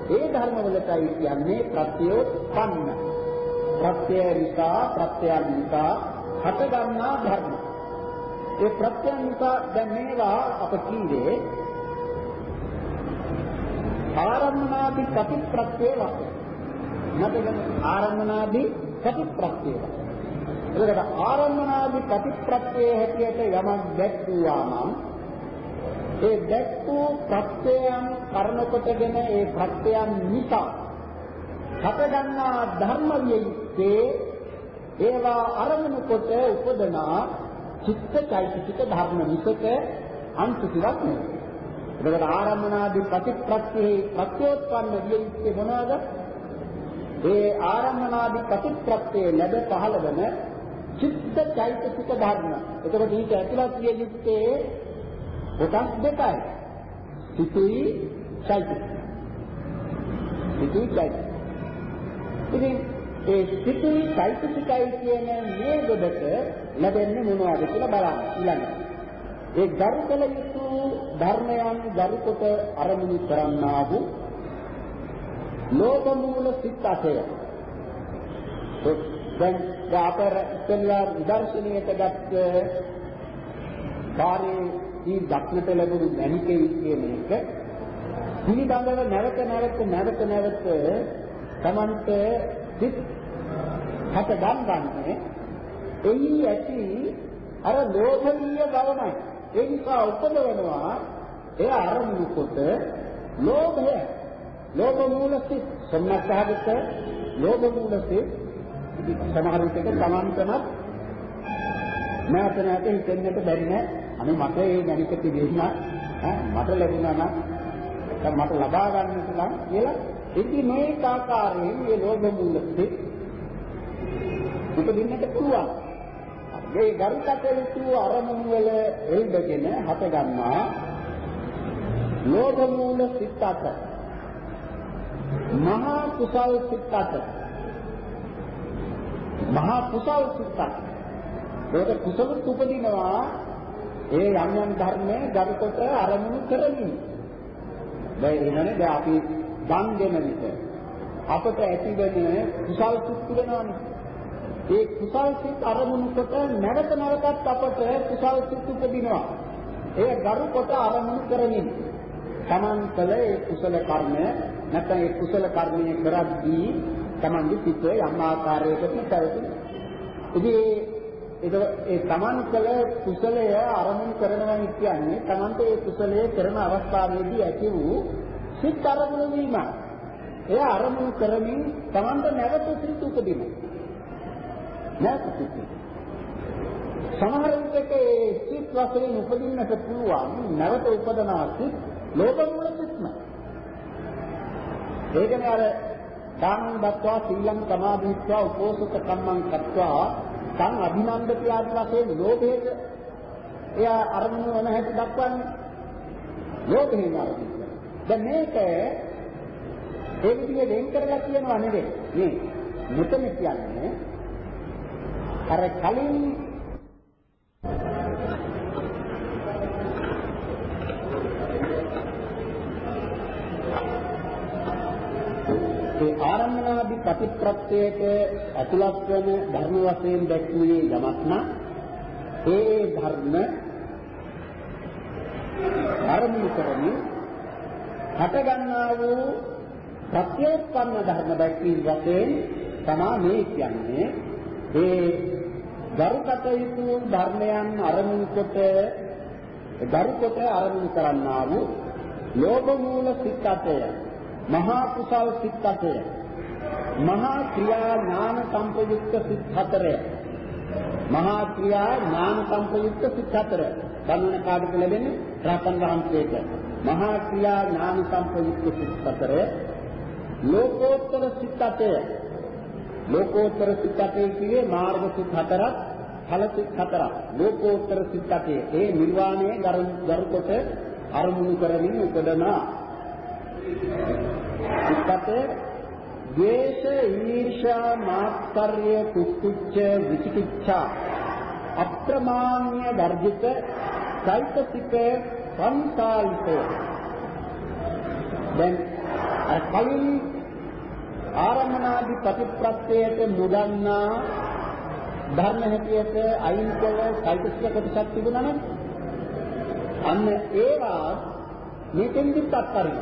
ඒ ධර්ම වලටයි කියන්නේ ප්‍රත්‍යෝත්පන්න. ප්‍රත්‍ය නිසා ප්‍රත්‍යයන් නිසා හට ගන්නා ධර්ම. ඒ ප්‍රත්‍යයන් නිසා දැන් මේවා අප කීවේ ආරම්මනාදි ප්‍රතිප්‍රත්‍ය වශයෙන්. නැත්නම් ආරම්මනාදි ප්‍රතිප්‍රත්‍ය වශයෙන්. එතකොට ආරම්මනාදි ප්‍රතිප්‍රත්‍ය හැටියට යමක් දැක්වුවා නම් ඒ දැක්වූ ප්‍රත්‍යයන් කරන කොටගෙන ඒ ප්‍රත්‍යයන් නිසා හටගන්නා ධර්ම වියේ ඒවා අරමුණු කොට උපදනා චිත්ත චෛතසික ධර්ම විසක අන්තිතිවක් නෙවෙයි. එතකොට ආරම්මනාදී ප්‍රතිප්‍රත්‍යෙහි ප්‍රත්‍යෝත්පන්න විය යුත්තේ මොනවාද? ඒ ආරම්මනාදී ප්‍රතිප්‍රත්‍යේ ලැබ පහළ වෙන චිත්ත චෛතසික ධර්ම. එතකොට ඊට ඇතුළත් විය යුත්තේ කොටස් දෙකයි. සිතුයි චෛතසික. සිතුයි චෛතසික. ඉතින් ඒ සිතුයි චෛතසිකයි කියන මේ දෙකට ලැබෙන්නේ මොනවද කියලා බලන්න ඊළඟට. ඒ ගරු කළ යුතු ධර්මයන් ගරු කොට අරමුණු කරන්නා වූ ලෝක මූල සිත් අතය. දැන් අපර ඉස්සෙල්ලා විදර්ශනීයට ගත්ත කාර්යී දක්නට ලැබුණු මණිකේ කියන එක පිළිබඳව නැවත නැවත නැවත නැවත තමන්ට සිත් හත ගන්නන්නේ එයි ඇති අර ලෝභීය බවමයි. ඒ නිසා උපදවනවා එය අරමුණු කොට ලෝභය. ලෝභ මූලසිත සම්මතහගත ලෝභ මූලසිත සමහර විටක සමාන්තනත් නැවත නැවත හිතෙන්නට බැරි නෑ අනේ මට ඒ මණික තිබෙන්න මට ලැබුණා නම් මට ලබා ගන්නට නම් කියලා ඉතින් මේ ආකාරයෙන් මේ ලෝභ මූල සිත් උපදින්නට පුළුවන්. මේ ගරුකටයුතු අරමුණු වල එල්බගෙන හත ගන්නා ලෝභ මූල සිත් අට මහා කුසල් සිත් අට මහා කුසල් සිත් අට ඒක කුසල උපදිනවා ඒ යම් යම් ධර්මයේ ගරුකොට අරමුණු කරමින් දැන් එනනේ දැන් අපි දන් දෙන විට අපට ඇතිවෙන කුසල් සිත් තිබෙනවානේ. ඒ කුසල් සිත් අරමුණු කොට නැවත නැවතත් අපට කුසල් සිත් උපදිනවා. ඒ ගරු කොට අරමුණු කරමින් තමන් කළ ඒ කුසල කර්මය නැත්නම් ඒ කුසල කර්මය කරද්දී තමන්ගේ සිත යම් ආකාරයකට පැවතුන. ඉතින් ඒක ඒ තමන් කළ කුසලය අරමුණු කරනවා කියන්නේ තමන්ට ඒ කුසලය කරන අවස්ථාවේදී ඇති වූ සිත් අරමුණු වීම. එය අරමුණු කරමින් තමන්ට නැවත සිත් උපදිනවා. නැවත සිත්. සමහර විටක ඒ සිත් වශයෙන් උපදින්නට පුළුවන් නැවත උපදනා සිත් ලෝක මූල සිත්ම. ඒකනේ අර දානං දත්වා සීලං සමාධිත්වා උපෝසත කම්මං කତ୍වා සං අභිනන්දති ආදි වශයෙන් ලෝභයට එයා අරමුණු වන හැටි දක්වන්නේ. ලෝභයෙන් අරමුණු. දැන් මේක ඒ විදිහේ වෙන් කරලා කියනවා නෙවෙයි. මේ මෙතන කියන්නේ අර කලින් ප්‍රතිප්‍රත්‍යයට ඇතුළත් වන ධර්ම වශයෙන් දැක්ුවේ යමක් නම් ඒ ධර්ම අරමුණු කරමින් හට ගන්නා වූ ප්‍රත්‍යෝත්පන්න ධර්ම දැක්වීම වශයෙන් තමා මේ කියන්නේ. ඒ ගරුකටයුතු ධර්මයන් අරමුණු කොට ගරුකොට අරමුණු කරන්නා වූ ලෝභ මූල සිත්ත්වය මහා කුසල් සිත්ත්වය මහා ක්‍රියා ඥාන සම්පයුක්ත සිත් හතරය. මහා ක්‍රියා ඥාන සම්පයුක්ත සිත් හතරය. ගණන කාඩක ලැබෙන්නේ? රහතන් වහන්සේට. මහා ක්‍රියා ඥාන සම්පයුක්ත සිත් හතරය. ලෝකෝත්තර සිත් අටය. ලෝකෝත්තර සිත් අටය කියේ මාර්ග සිත් හතරක් ඵල සිත් හතරක්. ලෝකෝත්තර සිත් අටය ඒ නිර්වාණය ගරු කොට අරමුණු කරමින් උපදනා. සිත් අටය ද්වේෂ ඊර්ෂා මාත්තරය කුක්කුච්ච විචිකිච්ඡා අප්‍රමාණ්‍ය වර්ජිත චෛතසික සංසාරිතය දැන් අර කලින් ආරම්භනාදී ප්‍රතිප්‍රත්‍යයට මුදන්නා ධර්ම හැටියට අයින් කළ චෛතසික කොටසක් තිබුණා නම් අන්න ඒවා මෙතෙන්දිත් අත්හරින.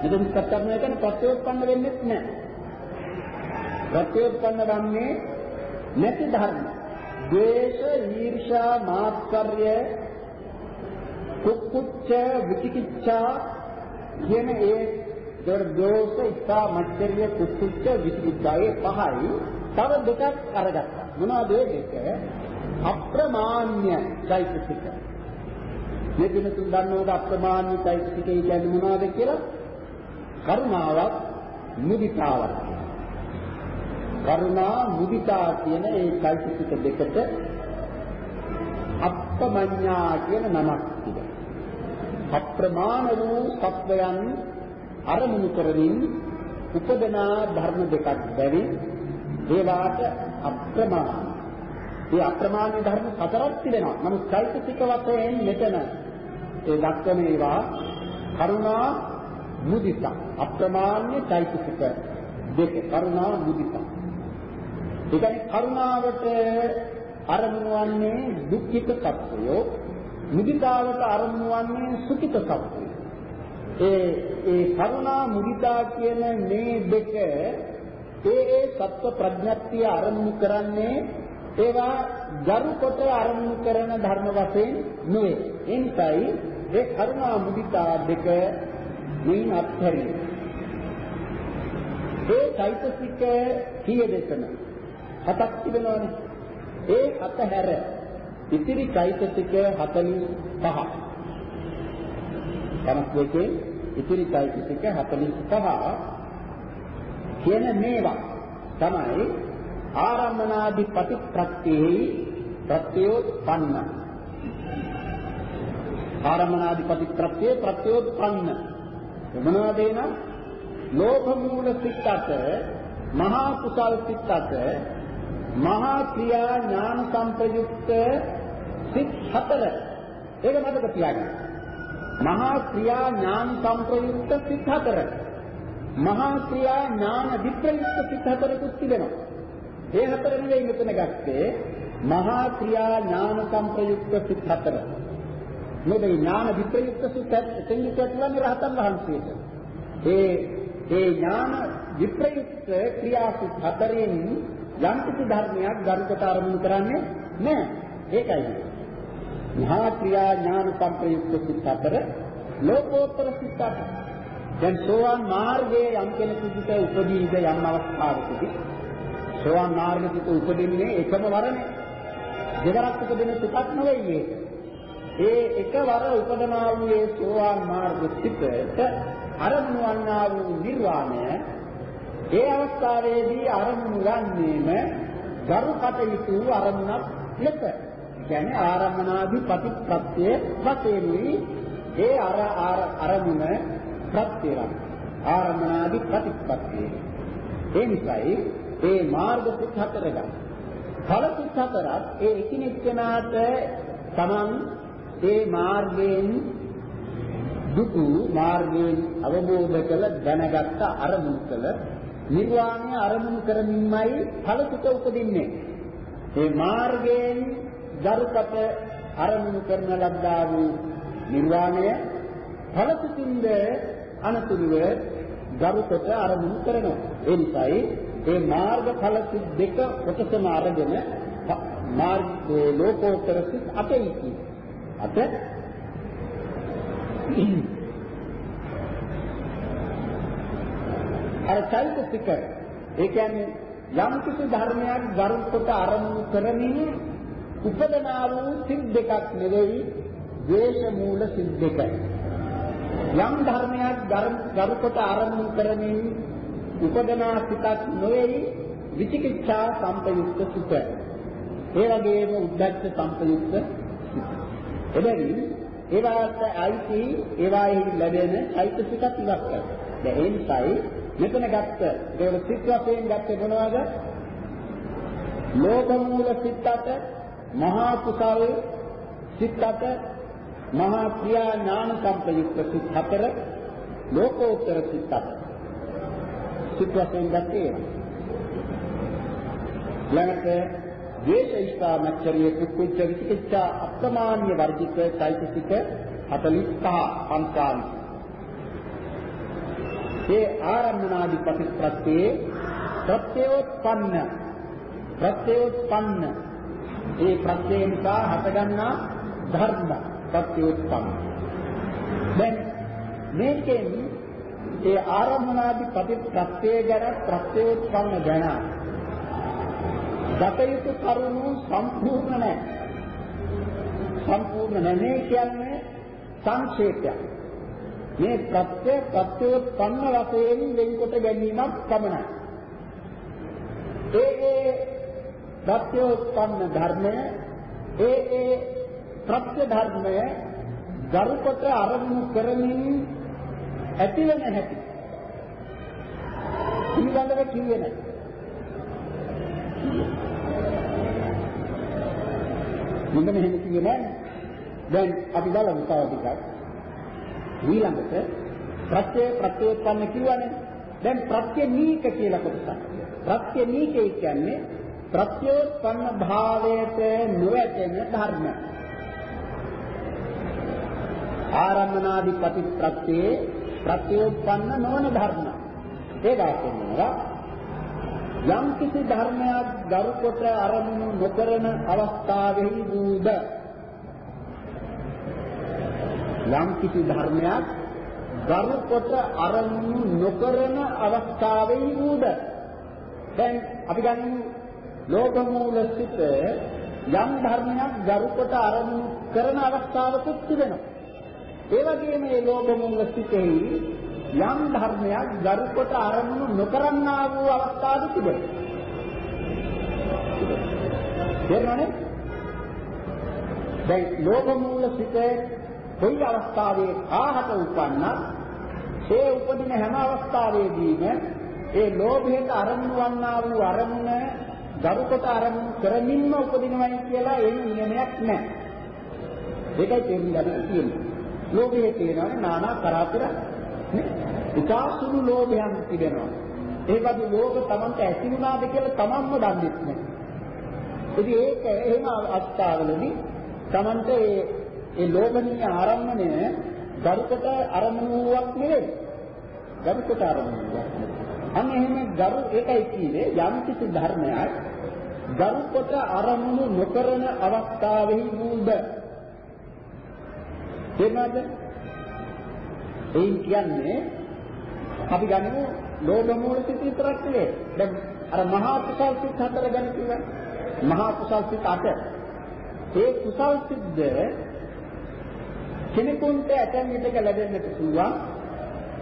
මෙතෙන්දිත් අත්හරින කියන්නේ ප්‍රත්‍යෝත්පන්න වෙන්නේ නැහැ. ප්‍රත්‍යෝත්පන්න වන්නේ නැති ධර්ම. ද්වේෂ, ඊර්ෂා, මාත්කර්ය, කුක්කුච්ච, විචිකිච්ඡා කියන ඒ දෝෂ, ඉස්සා, මච්චරිය, කුක්කුච්ච, විචිකිච්ඡා ඒ පහයි තව දෙකක් අරගත්තා. මොනවද ඒ දෙක? අප්‍රමාණ්‍ය චෛතසික. මේ දින තුන් දන්නවද අප්‍රමාණ්‍ය චෛතසිකය කියන්නේ මොනවද කියලා? කරුණාවක්, මුදිතාවක්. කරුණා මුදිතා කියන ඒ චෛතසික දෙකට අප්‍රමඤ්ඤා කියන නමක් තිබෙනවා. අප්‍රමාණ වූ සත්වයන් අරමුණු කරමින් උපදනා ධර්ම දෙකක් බැරි ඒවාට අප්‍රමාණ. මේ අප්‍රමාණ ධර්ම හතරක් තිබෙනවා. නමුත් චෛතසික වශයෙන් මෙතන ඒ දක්වන ඒවා කරුණා මුදිතා අප්‍රමාණ්‍ය චෛතසික දෙක කරුණා මුදිතා. ඒ කියන්නේ කරුණාවට අරමුණු වන්නේ දුක්ඛිත සත්‍යය මුදිතාවට අරමුණු වන්නේ සුඛිත සත්‍යය ඒ ඒ කරුණා මුදිතා කියන මේ දෙක ඒ ඒ සත්ව ප්‍රඥප්තිය අරමුණු කරන්නේ ඒවා ගරු කොට අරමුණු කරන ධර්ම වශයෙන් නෙවේ එනිසායි ඒ කරුණා මුදිතා දෙක මේ අත්හැරි ඒ චෛතසික කීයදෙතන හතක් තිබෙනවානේ. ඒ හත හැර ඉතිරි චෛතසික 45 52 ඉතිරි චෛතසික 45 කියන මේවා තමයි ආරම්මනාදි ප්‍රතිප්‍රත්‍යෙහි ප්‍රත්‍යෝත්පන්න. ආරම්මනාදි ප්‍රතිප්‍රත්‍යේ ප්‍රත්‍යෝත්පන්න. මොනවද එනම් ලෝභ මූල සිත්තට මහා කුසල් සිත්තට මහා ක්‍රියා ඥාන සංප්‍රයුක්ත සිත් හතර. ඒක මතක තියාගන්න. මහා ක්‍රියා ඥාන සංප්‍රයුක්ත සිත් හතර. මහා ක්‍රියා ඥාන විප්‍රයුක්ත සිත් හතරකුත් තිබෙනවා ඒ හතර නෙවෙයි මෙතන ගත්තේ. මහා ක්‍රියා ඥාන සංප්‍රයුක්ත සිත් හතර. මොකද ඥාන විප්‍රයුක්ත සිත් එතෙන්දි කියන්නේ රහතන් වහන්සේට. ඒ ඒ ඥාන විප්‍රයුක්ත ක්‍රියාසිත හතරෙන් යම් කිසි ධර්මයක් ගරුකට ආරමුණු කරන්නේ නැහැ. ඒකයි. මහා ක්‍රියා ඥාන සංප්‍රයුක්ත සිත් හතර ලෝකෝත්තර සිත් හතර. දැන් සෝවාන් මාර්ගයේ යම් කෙනෙකුට උපදීද යම් අවස්ථාවකදී සෝවාන් මාර්ගයට උපදින්නේ එකම වරනේ. දෙවරක් උපදින සිතක් නෙවෙයි ඒක. ඒ එකවර උපදනා වූ ඒ සෝවාන් මාර්ග සිතට අරමුණු වන්නා වූ නිර්වාණය ඒ අවස්ථාවේදී අරමුණු ගන්නේම ගරු කටයුතු අරමුණක් ලෙස කියන්නේ ආරම්මනාදී ප්‍රතිප්‍රත්‍ය වශයෙන්යි ඒ අර අරමුණ ප්‍රත්‍යරම් ආරම්මනාදී ප්‍රතිප්‍රත්‍ය ඒ නිසායි ඒ මාර්ග සිත් හතර ගන්න. ඵල සිත් හතරත් ඒ එකිනෙක කෙනාට තමන් ඒ මාර්ගයෙන් දුතු මාර්ගයෙන් අවබෝධ කළ දැනගත්ත අරමුණු කළ නිර්වාණය අරමුණු කරමින්මයි ඵලසුත උපදින්නේ. ඒ මාර්ගයෙන් දරුකට අරමුණු කරන ලද්දා වූ නිර්වාණය ඵලසුතින්ද අනතුරුව දරුකට අරමුණු කරනවා. ඒ නිසායි ඒ මාර්ග ඵලසුත් දෙක කොටසම අරගෙන මාර්ගයේ ලෝකෝත්තර සිත් අපේයි. අත අර චෛතසික ඒ කියන්නේ යම් කිසි ධර්මයක් ගරු කොට අරමුණු කරමින් උපදනා වූ සිත් දෙකක් නෙවෙයි ද්වේෂ මූල සිත් දෙක. යම් ධර්මයක් ගරු කොට අරමුණු කරමින් උපදනා සිතක් නෙවෙයි විචිකිච්ඡා සංපයුක්ත සිත. ඒ වගේම උද්දච්ච සංපයුක්ත සිත. එබැවින් ඒවාට අයිති ඒවාෙහි ලැබෙන චෛතසිකත් ඉවත් කරනවා. දැන් ඒ නිසායි මෙතන ගත්ත ඒවල සිත් වශයෙන් ගත්තේ මොනවද? ලෝභ මූල සිත්තට මහා කුසල් සිත්තට මහා ක්‍රියා ඥාන සංප්‍රයුක්ත සිත් හතර ලෝකෝත්තර සිත්තට සිත් වශයෙන් ගත්තේ ළඟට ද්වේෂ ඉස්සා මච්චරිය කුච්ච විචිකිච්ඡා අප්‍රමාණ්‍ය වර්ජිත চৈতසික 45 පංචාංග. ඒ ආරම්භනාදි ප්‍රතිප්‍රත්‍යේ ප්‍රත්‍යෝත්පන්න ප්‍රත්‍යෝත්පන්න ඒ ප්‍රත්‍යේ නිසා හටගන්නා ධර්ම ප්‍රත්‍යෝත්පන්න. දැන් මේකෙන් ඒ ආරම්භනාදි ප්‍රතිප්‍රත්‍යේ ගැන ප්‍රත්‍යෝත්පන්න ගැන දත යුතු කරුණු සම්පූර්ණ නැහැ. සම්පූර්ණ නැහැ කියන්නේ සංක්ෂේපයක්. මේ ප්‍රත්‍ය ප්‍රත්‍යෝත්පන්න වශයෙන් වෙන්කොට ගැනීමක් පමණයි. ඒ ඒ ප්‍රත්‍යෝත්පන්න ධර්මය ඒ ඒ ප්‍රත්‍ය ධර්මය ගරුකොට අරමුණු කරමින් ඇතිවෙන හැටි. පිළිබඳව කිව්වේ නැහැ. මම මෙහෙම කිව්වේ නෑ. දැන් අපි බලමු තව ටිකක්. ඊළඟට ප්‍රත්‍ය ප්‍රත්‍යෝත්පන්න කියවනේ. දැන් ප්‍රත්‍ය නීක කියලා කොටසක්. ප්‍රත්‍ය නීකේ කියන්නේ ප්‍රත්‍යෝත්පන්න භාවයට නොවැටෙන ධර්ම. ආරම්මනාදි ප්‍රතිප්‍රත්‍යේ ප්‍රත්‍යෝත්පන්න නොවන ධර්ම. ඒක කියනවා යම් කිසි ධර්මයක් ගරු කොට අරමුණු නොකරන අවස්ථාවෙහි වූද යම් කිසි ධර්මයක් ගරු කොට අරමුණු නොකරන අවස්ථාවෙහි වූද දැන් අපි ගන්න ලෝක මූල සිට යම් ධර්මයක් ගරු කොට අරමුණු කරන අවස්ථාවකුත් තිබෙනවා ඒ වගේම මේ ලෝක මූල සිටෙහි යම් ධර්මයක් ගරු කොට අරමුණු නොකරන්නා වූ අවස්ථාවද තිබෙනවා. තේරුණානේ? දැන් ලෝභ මූල සිත කොයි අවස්ථාවේ ආහත උපන්නත් ඒ උපදින හැම අවස්ථාවේදීම ඒ ලෝභයට අරමුණු වන්නා වූ අරමුණ ගරු කොට අරමුණු කරමින්ම උපදිනවයි කියලා ඒ නියමයක් නැහැ. ඒකයි තේරුම් ගන්න තියෙන්නේ. ලෝභයේ තියෙනවා නානා කරාතර නේ. ඉතාසුළු ලෝභයන් තිබෙනවා. ඒ වගේ ලෝභ Tamanට ඇති වුණාද කියලා Tamanම දන්නේ නැහැ. ඉතින් ඒක එහෙම අවස්ථාවලදී Tamanට ඒ ඒ ලෝභනීය ආරම්භණය ගරුකට අරමුණුවක් නෙවෙයි. ගරුකට අරමුණුවක්. අන්න එහෙම ගරු ඒකයි කියන්නේ යම් කිසි ධර්මයක් ගරුකොට අරමුණු නොකරන අවස්ථාවෙහි වූද තේරුණාද? එයින් කියන්නේ අපි ගන්නු ලෝභ මූල සිත විතරක් නෙවෙයි. දැන් අර මහා කුසල් සිත් හතර ගැන කිව්වා. මහා කුසල් සිත් අට. ඒ කුසල් සිද්ද කෙනෙකුට ඇතැම් විටක ලැබෙන්නට පුළුවන්.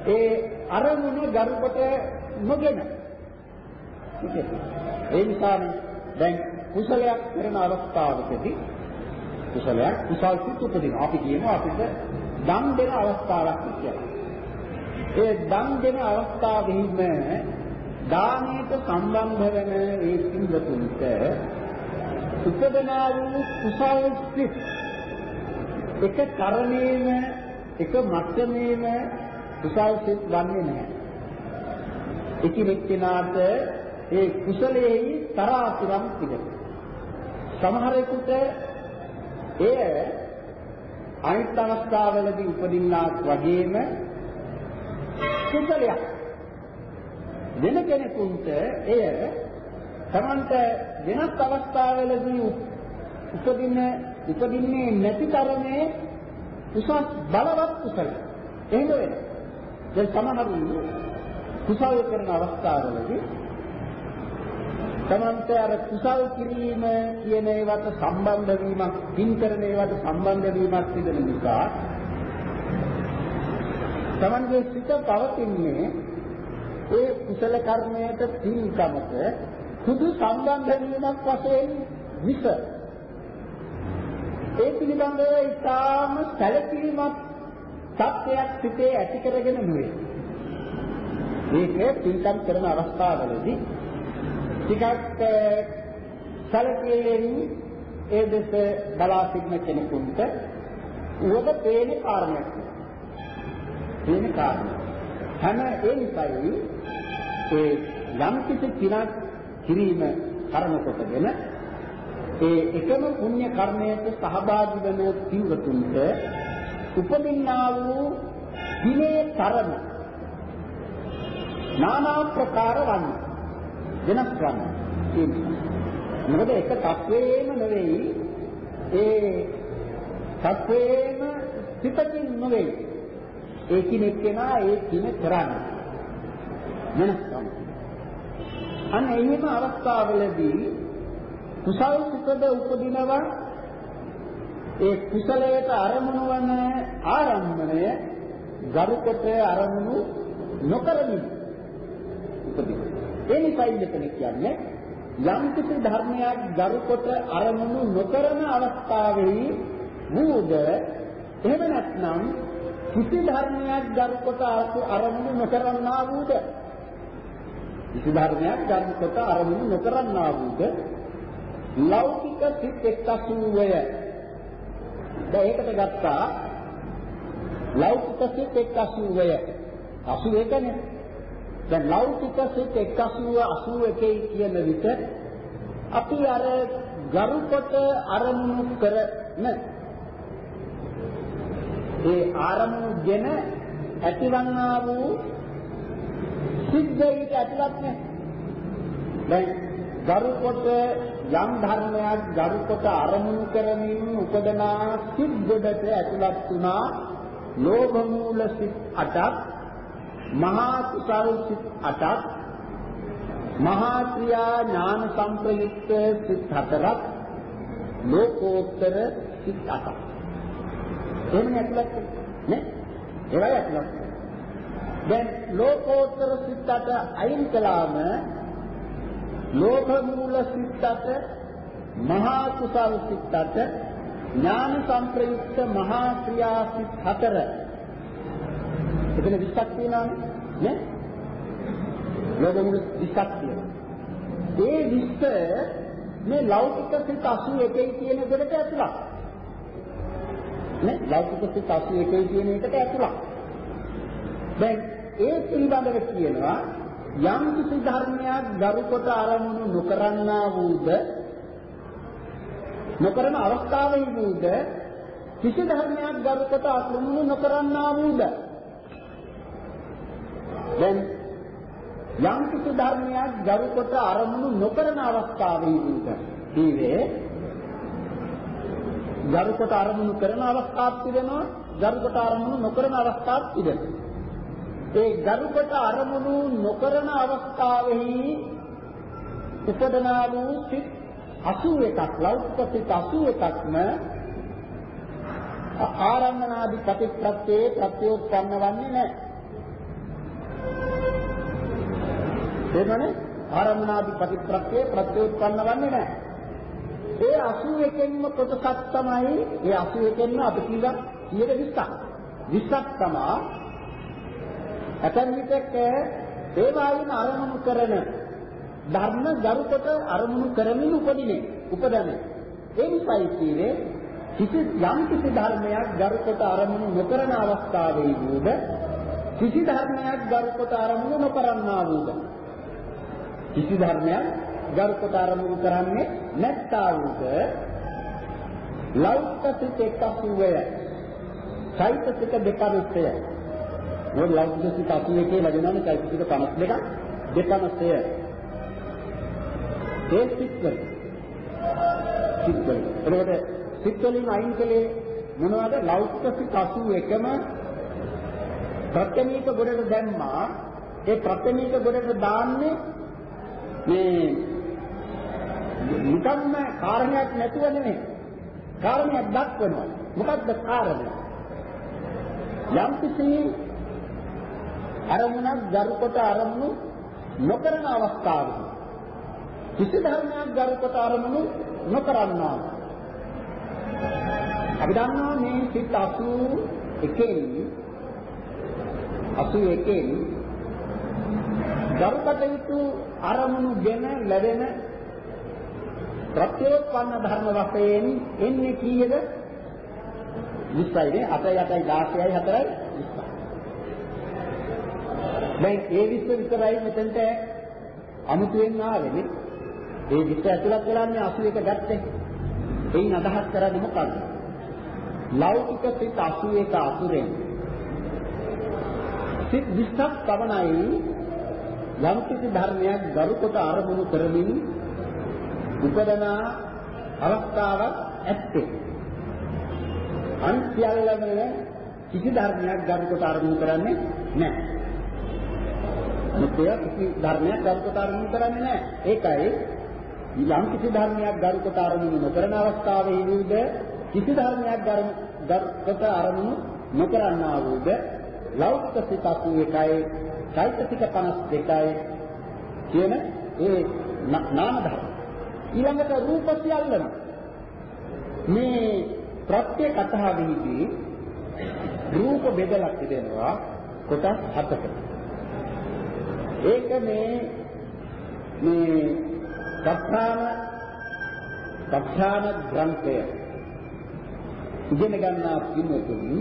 ඒ අරමුණ ගරුකොට නොගෙන. ඒ නිසා දැන් කුසලයක් කරන අවස්ථාවකදී කුසලයක් කුසල් සිත් උපදිනවා. අපි කියනවා අපිට දන් දෙන අවස්ථාවක් කියලා. ඒ දන් දෙන අවස්ථාවෙහිම දානයට සම්බන්ධ වෙන ඒ සිංහතුන්ට උපදනා වූ කුසල් සිත් එක කරණේම එක මට්ටමේම කුසල් සිත් වන්නේ නැහැ. එකිනෙක කෙනාට ඒ කුසලයේ තරාතිරම් තිබෙනවා. සමහරෙකුට එය අනිත් අවස්ථාවලදී උපදින්නාක් වගේම කුසලයක්. වෙන කෙනෙකුට එය තමන්ට වෙනස් අවස්ථාවලදී උපදින උපදින්නේ නැති තරමේ උසස් බලවත් කුසල. එහෙම වෙනවා. දැන් සමහරු කුසල කරන අවස්ථාවලදී තමන්ට අර කුසල් කිරීම කියන ඒවට සම්බන්ධ වීමක්, පින් කරන ඒවට සම්බන්ධ වීමක් තිබෙන නිසා තමන්ගේ සිත පවතින්නේ ඒ කුසල කර්මයට පින්කමට සුදු සම්බන්ධ වීමක් වශයෙන් මිස ඒ පිළිබඳව ඉතාම සැලකිලිමත් සත්‍යයක් සිටේ ඇති කරගෙන නෙවෙයි. මේක පින්කම් කරන අවස්ථාවලදී ටිකක් සැලකිලිෙන් ඒ දෙස බලා සිටින කෙනෙකුට උවද පේන කාරණයක්. පේන කාරණා. හැම ඒ නිසායි ඒ යම් කිසි පිනක් කිරීම කරන කොටගෙන ඒ එකම පුණ්‍ය කර්මයට සහභාගී වන පින්වතුන්ට උපදින්නා වූ දිනේ තරම নানা ප්‍රකාර වන්නේ වෙනස් වන්නේ. මොකද එක තත්වයේම නෙවෙයි ඒ තත්වයේම සිතකින් නෙවෙයි. ඒකින් එක්කෙනා ඒ කින කරන්නේ. වෙනස් වන්නේ. අන්න එහෙම අවස්ථාවලදී කුසල් සිතද උපදිනවා. ඒ කුසලයට අරමුණු වන ආරම්භණය ගරුකොට අරමුණු නොකරමින් උපදිනවා. ඒ නිසායි මෙතන කියන්නේ යම් කිසි ධර්මයක් ගරුකොට අරමුණු නොකරන අවස්ථාවෙහි වූද එහෙම නැත්නම් කිසි ධර්මයක් ගරුකොට අරමුණු නොකරනා වූද? කිසි ධර්මයක් ගරුකොට අරමුණු නොකරනා වූද? ලෞකික සිත් 180ය. දැන් ඒකට ගත්තා ලෞකික සිත් 180ය. 81නේ. දැන් ලෞකික සිත් 180 81 කියන විට අපි අර ගරු කොට අරමුණු කරන ඒ ආරමුණුගෙන ඇතිවන්නා වූ සිද්ධියට ඇතුළත් නැහැ. දැන් ගරු කොට යම් ධර්මයක් ගරු කොට අරමුණු කරමින් උපදනා සිත් ගොඩට ඇතුළත් වුණා. ලෝභ මූල සිත් 8ක් මහා කුසල් සිත් 8ක් මහා ක්‍රියා ඥාන සංප්‍රයුක්ත සිත් 4ක් ලෝකෝත්තර සිත් 8ක් එහෙම ඇතුළත් නේ? ඒවයි ඇතුළත් දැන් ලෝකෝත්තර සිතට අයින් කළාම ලෝභ මූල සිතට මහා කුසල් සිතට ඥාන සංප්‍රයුක්ත මහා ක්‍රියා සිත් හතර එතන 20ක් තියෙනවානේ නේ? ලෝභ මූල 20ක් තියෙනවා. ඒ 20 මේ ලෞකික සිත 81යි කියන එකට ඇතුළත්. නේ? ලෞකික සිත 81යි කියන එකට ඇතුළත්. දැන් ඒ පිළිබඳව කියනවා යම් කිසි ධර්මයක් ගරු කොට අරමුණු නොකරන්නා වූද නොකරන අවස්ථාවෙහි වූද කිසි ධර්මයක් ගරු කොට අරමුණු නොකරන්නා වූද? දැන් යම් කිසි ධර්මයක් ගරු කොට අරමුණු නොකරන අවස්ථාවෙහි වූද? ඊවේ ගරු කොට අරමුණු කරන අවස්ථාවක් තිබෙනවා ගරු කොට අරමුණු නොකරන අවස්ථාවක් තිබෙනවා. ඒ ගරුකට අරමුණු නොකරන අවස්ථාවෙහි උපදනා වූ සිත් 81ක් ලෞකික සිත් 81ක්ම ආරම්මනාදී ප්‍රතිප්‍රත්‍යේ ප්‍රත්‍යෝත්පන්න වන්නේ නැහැ. එනනේ ආරම්මනාදී ප්‍රතිප්‍රත්‍යේ ප්‍රත්‍යෝත්පන්න වන්නේ නැහැ. ඒ 81න්ම කොටසක් තමයි ඒ 81න්ම අපි කියවා 120ක්. 20ක් තමයි ඇතන් විටක ඒ වායින අරමුණු කරන ධර්ම ගරු කොට අරමුණු කරමින් උපදිනේ උපදන්නේ. ඒ නිසායි කියන්නේ කිසි යම් කිසි ධර්මයක් ගරු කොට අරමුණු නොකරන අවස්ථාවේ වූද කිසි ධර්මයක් ගරු කොට අරමුණු නොකරන්නා වූද? කිසි ධර්මයක් ගරු කොට අරමුණු කරන්නේ නැත්තා වූද? ලෞකික සිත එක්කසුවය චෛතසික දෙකරුත්ය මොකද ලෞකික සිත 81 ලැබෙනවනේ චෛතසික 52ක් දෙපනසය. ඒ සිත්වල. සිත්වල. එතකොට සිත්වලින් අයින් කළේ මොනවද? ලෞකික සිත් 81ම ප්‍රත්‍යමීක ගොඩට දැම්මා. ඒ ප්‍රත්‍යමීක ගොඩට දාන්නේ මේ නිකම්ම කාරණයක් නැතුව නෙමෙයි. කාරණයක් දක්වනවා. මොකක්ද කාරණය? යම් කිසි අරමුණක් ගරු කොට අරමුණු නොකරන අවස්ථාවක. කිසි ධර්මයක් ගරු කොට අරමුණු නොකරන්නා. අපි දන්නවා මේ සිත් 81න් 81න් ගරු කොට යුතු අරමුණු ගැන ලැබෙන ප්‍රත්‍යෝත්පන්න ධර්ම වශයෙන් එන්නේ කීයද? 20යි නේ? 8යි 8යි 16යි 4යි 20යි දැන් ඒ විශ්ව විතරයි මෙතනට අමුතුවෙන් ආවෙන්නේ. ඒ විශ්ව ඇතුළත් වෙලාන්නේ 81 ගත්තේ. එයින් අදහස් කරන්නේ මොකක්ද? ලෞකික සිත් 81 අසුරෙන් සිත් 20ක් පමණයි යම් කිසි ධර්මයක් ගරු කොට අරමුණු කරමින් උපදන අවස්ථාවක් ඇත්තේ. අන්තියල්ලම කිසි ධර්මයක් ගරු කොට අරමුණු කරන්නේ නැහැ. මුත්‍ය කිසි ධර්මයක් ගරුකට අරමුණු කරන්නේ නැහැ. ඒකයි යම් කිසි ධර්මයක් ගරුකට අරමුණු නොකරන අවස්ථාවේ වූද කිසි ධර්මයක් ගරුකට අරමුණු නොකරන්නා වූද ලෞකික සිත 81යි චෛතසික 52යි කියන ඒ නාම ධර්ම. ඊළඟට රූප සියල්ලම මේ ප්‍රත්‍ය කතාවෙහිදී රූප බෙදලා තිබෙනවා කොටස් හතකට. ඒක මේ මේ සත්‍යාන සත්‍යාන ග්‍රන්ථය ඉගෙන ගන්නා පින්වතුනි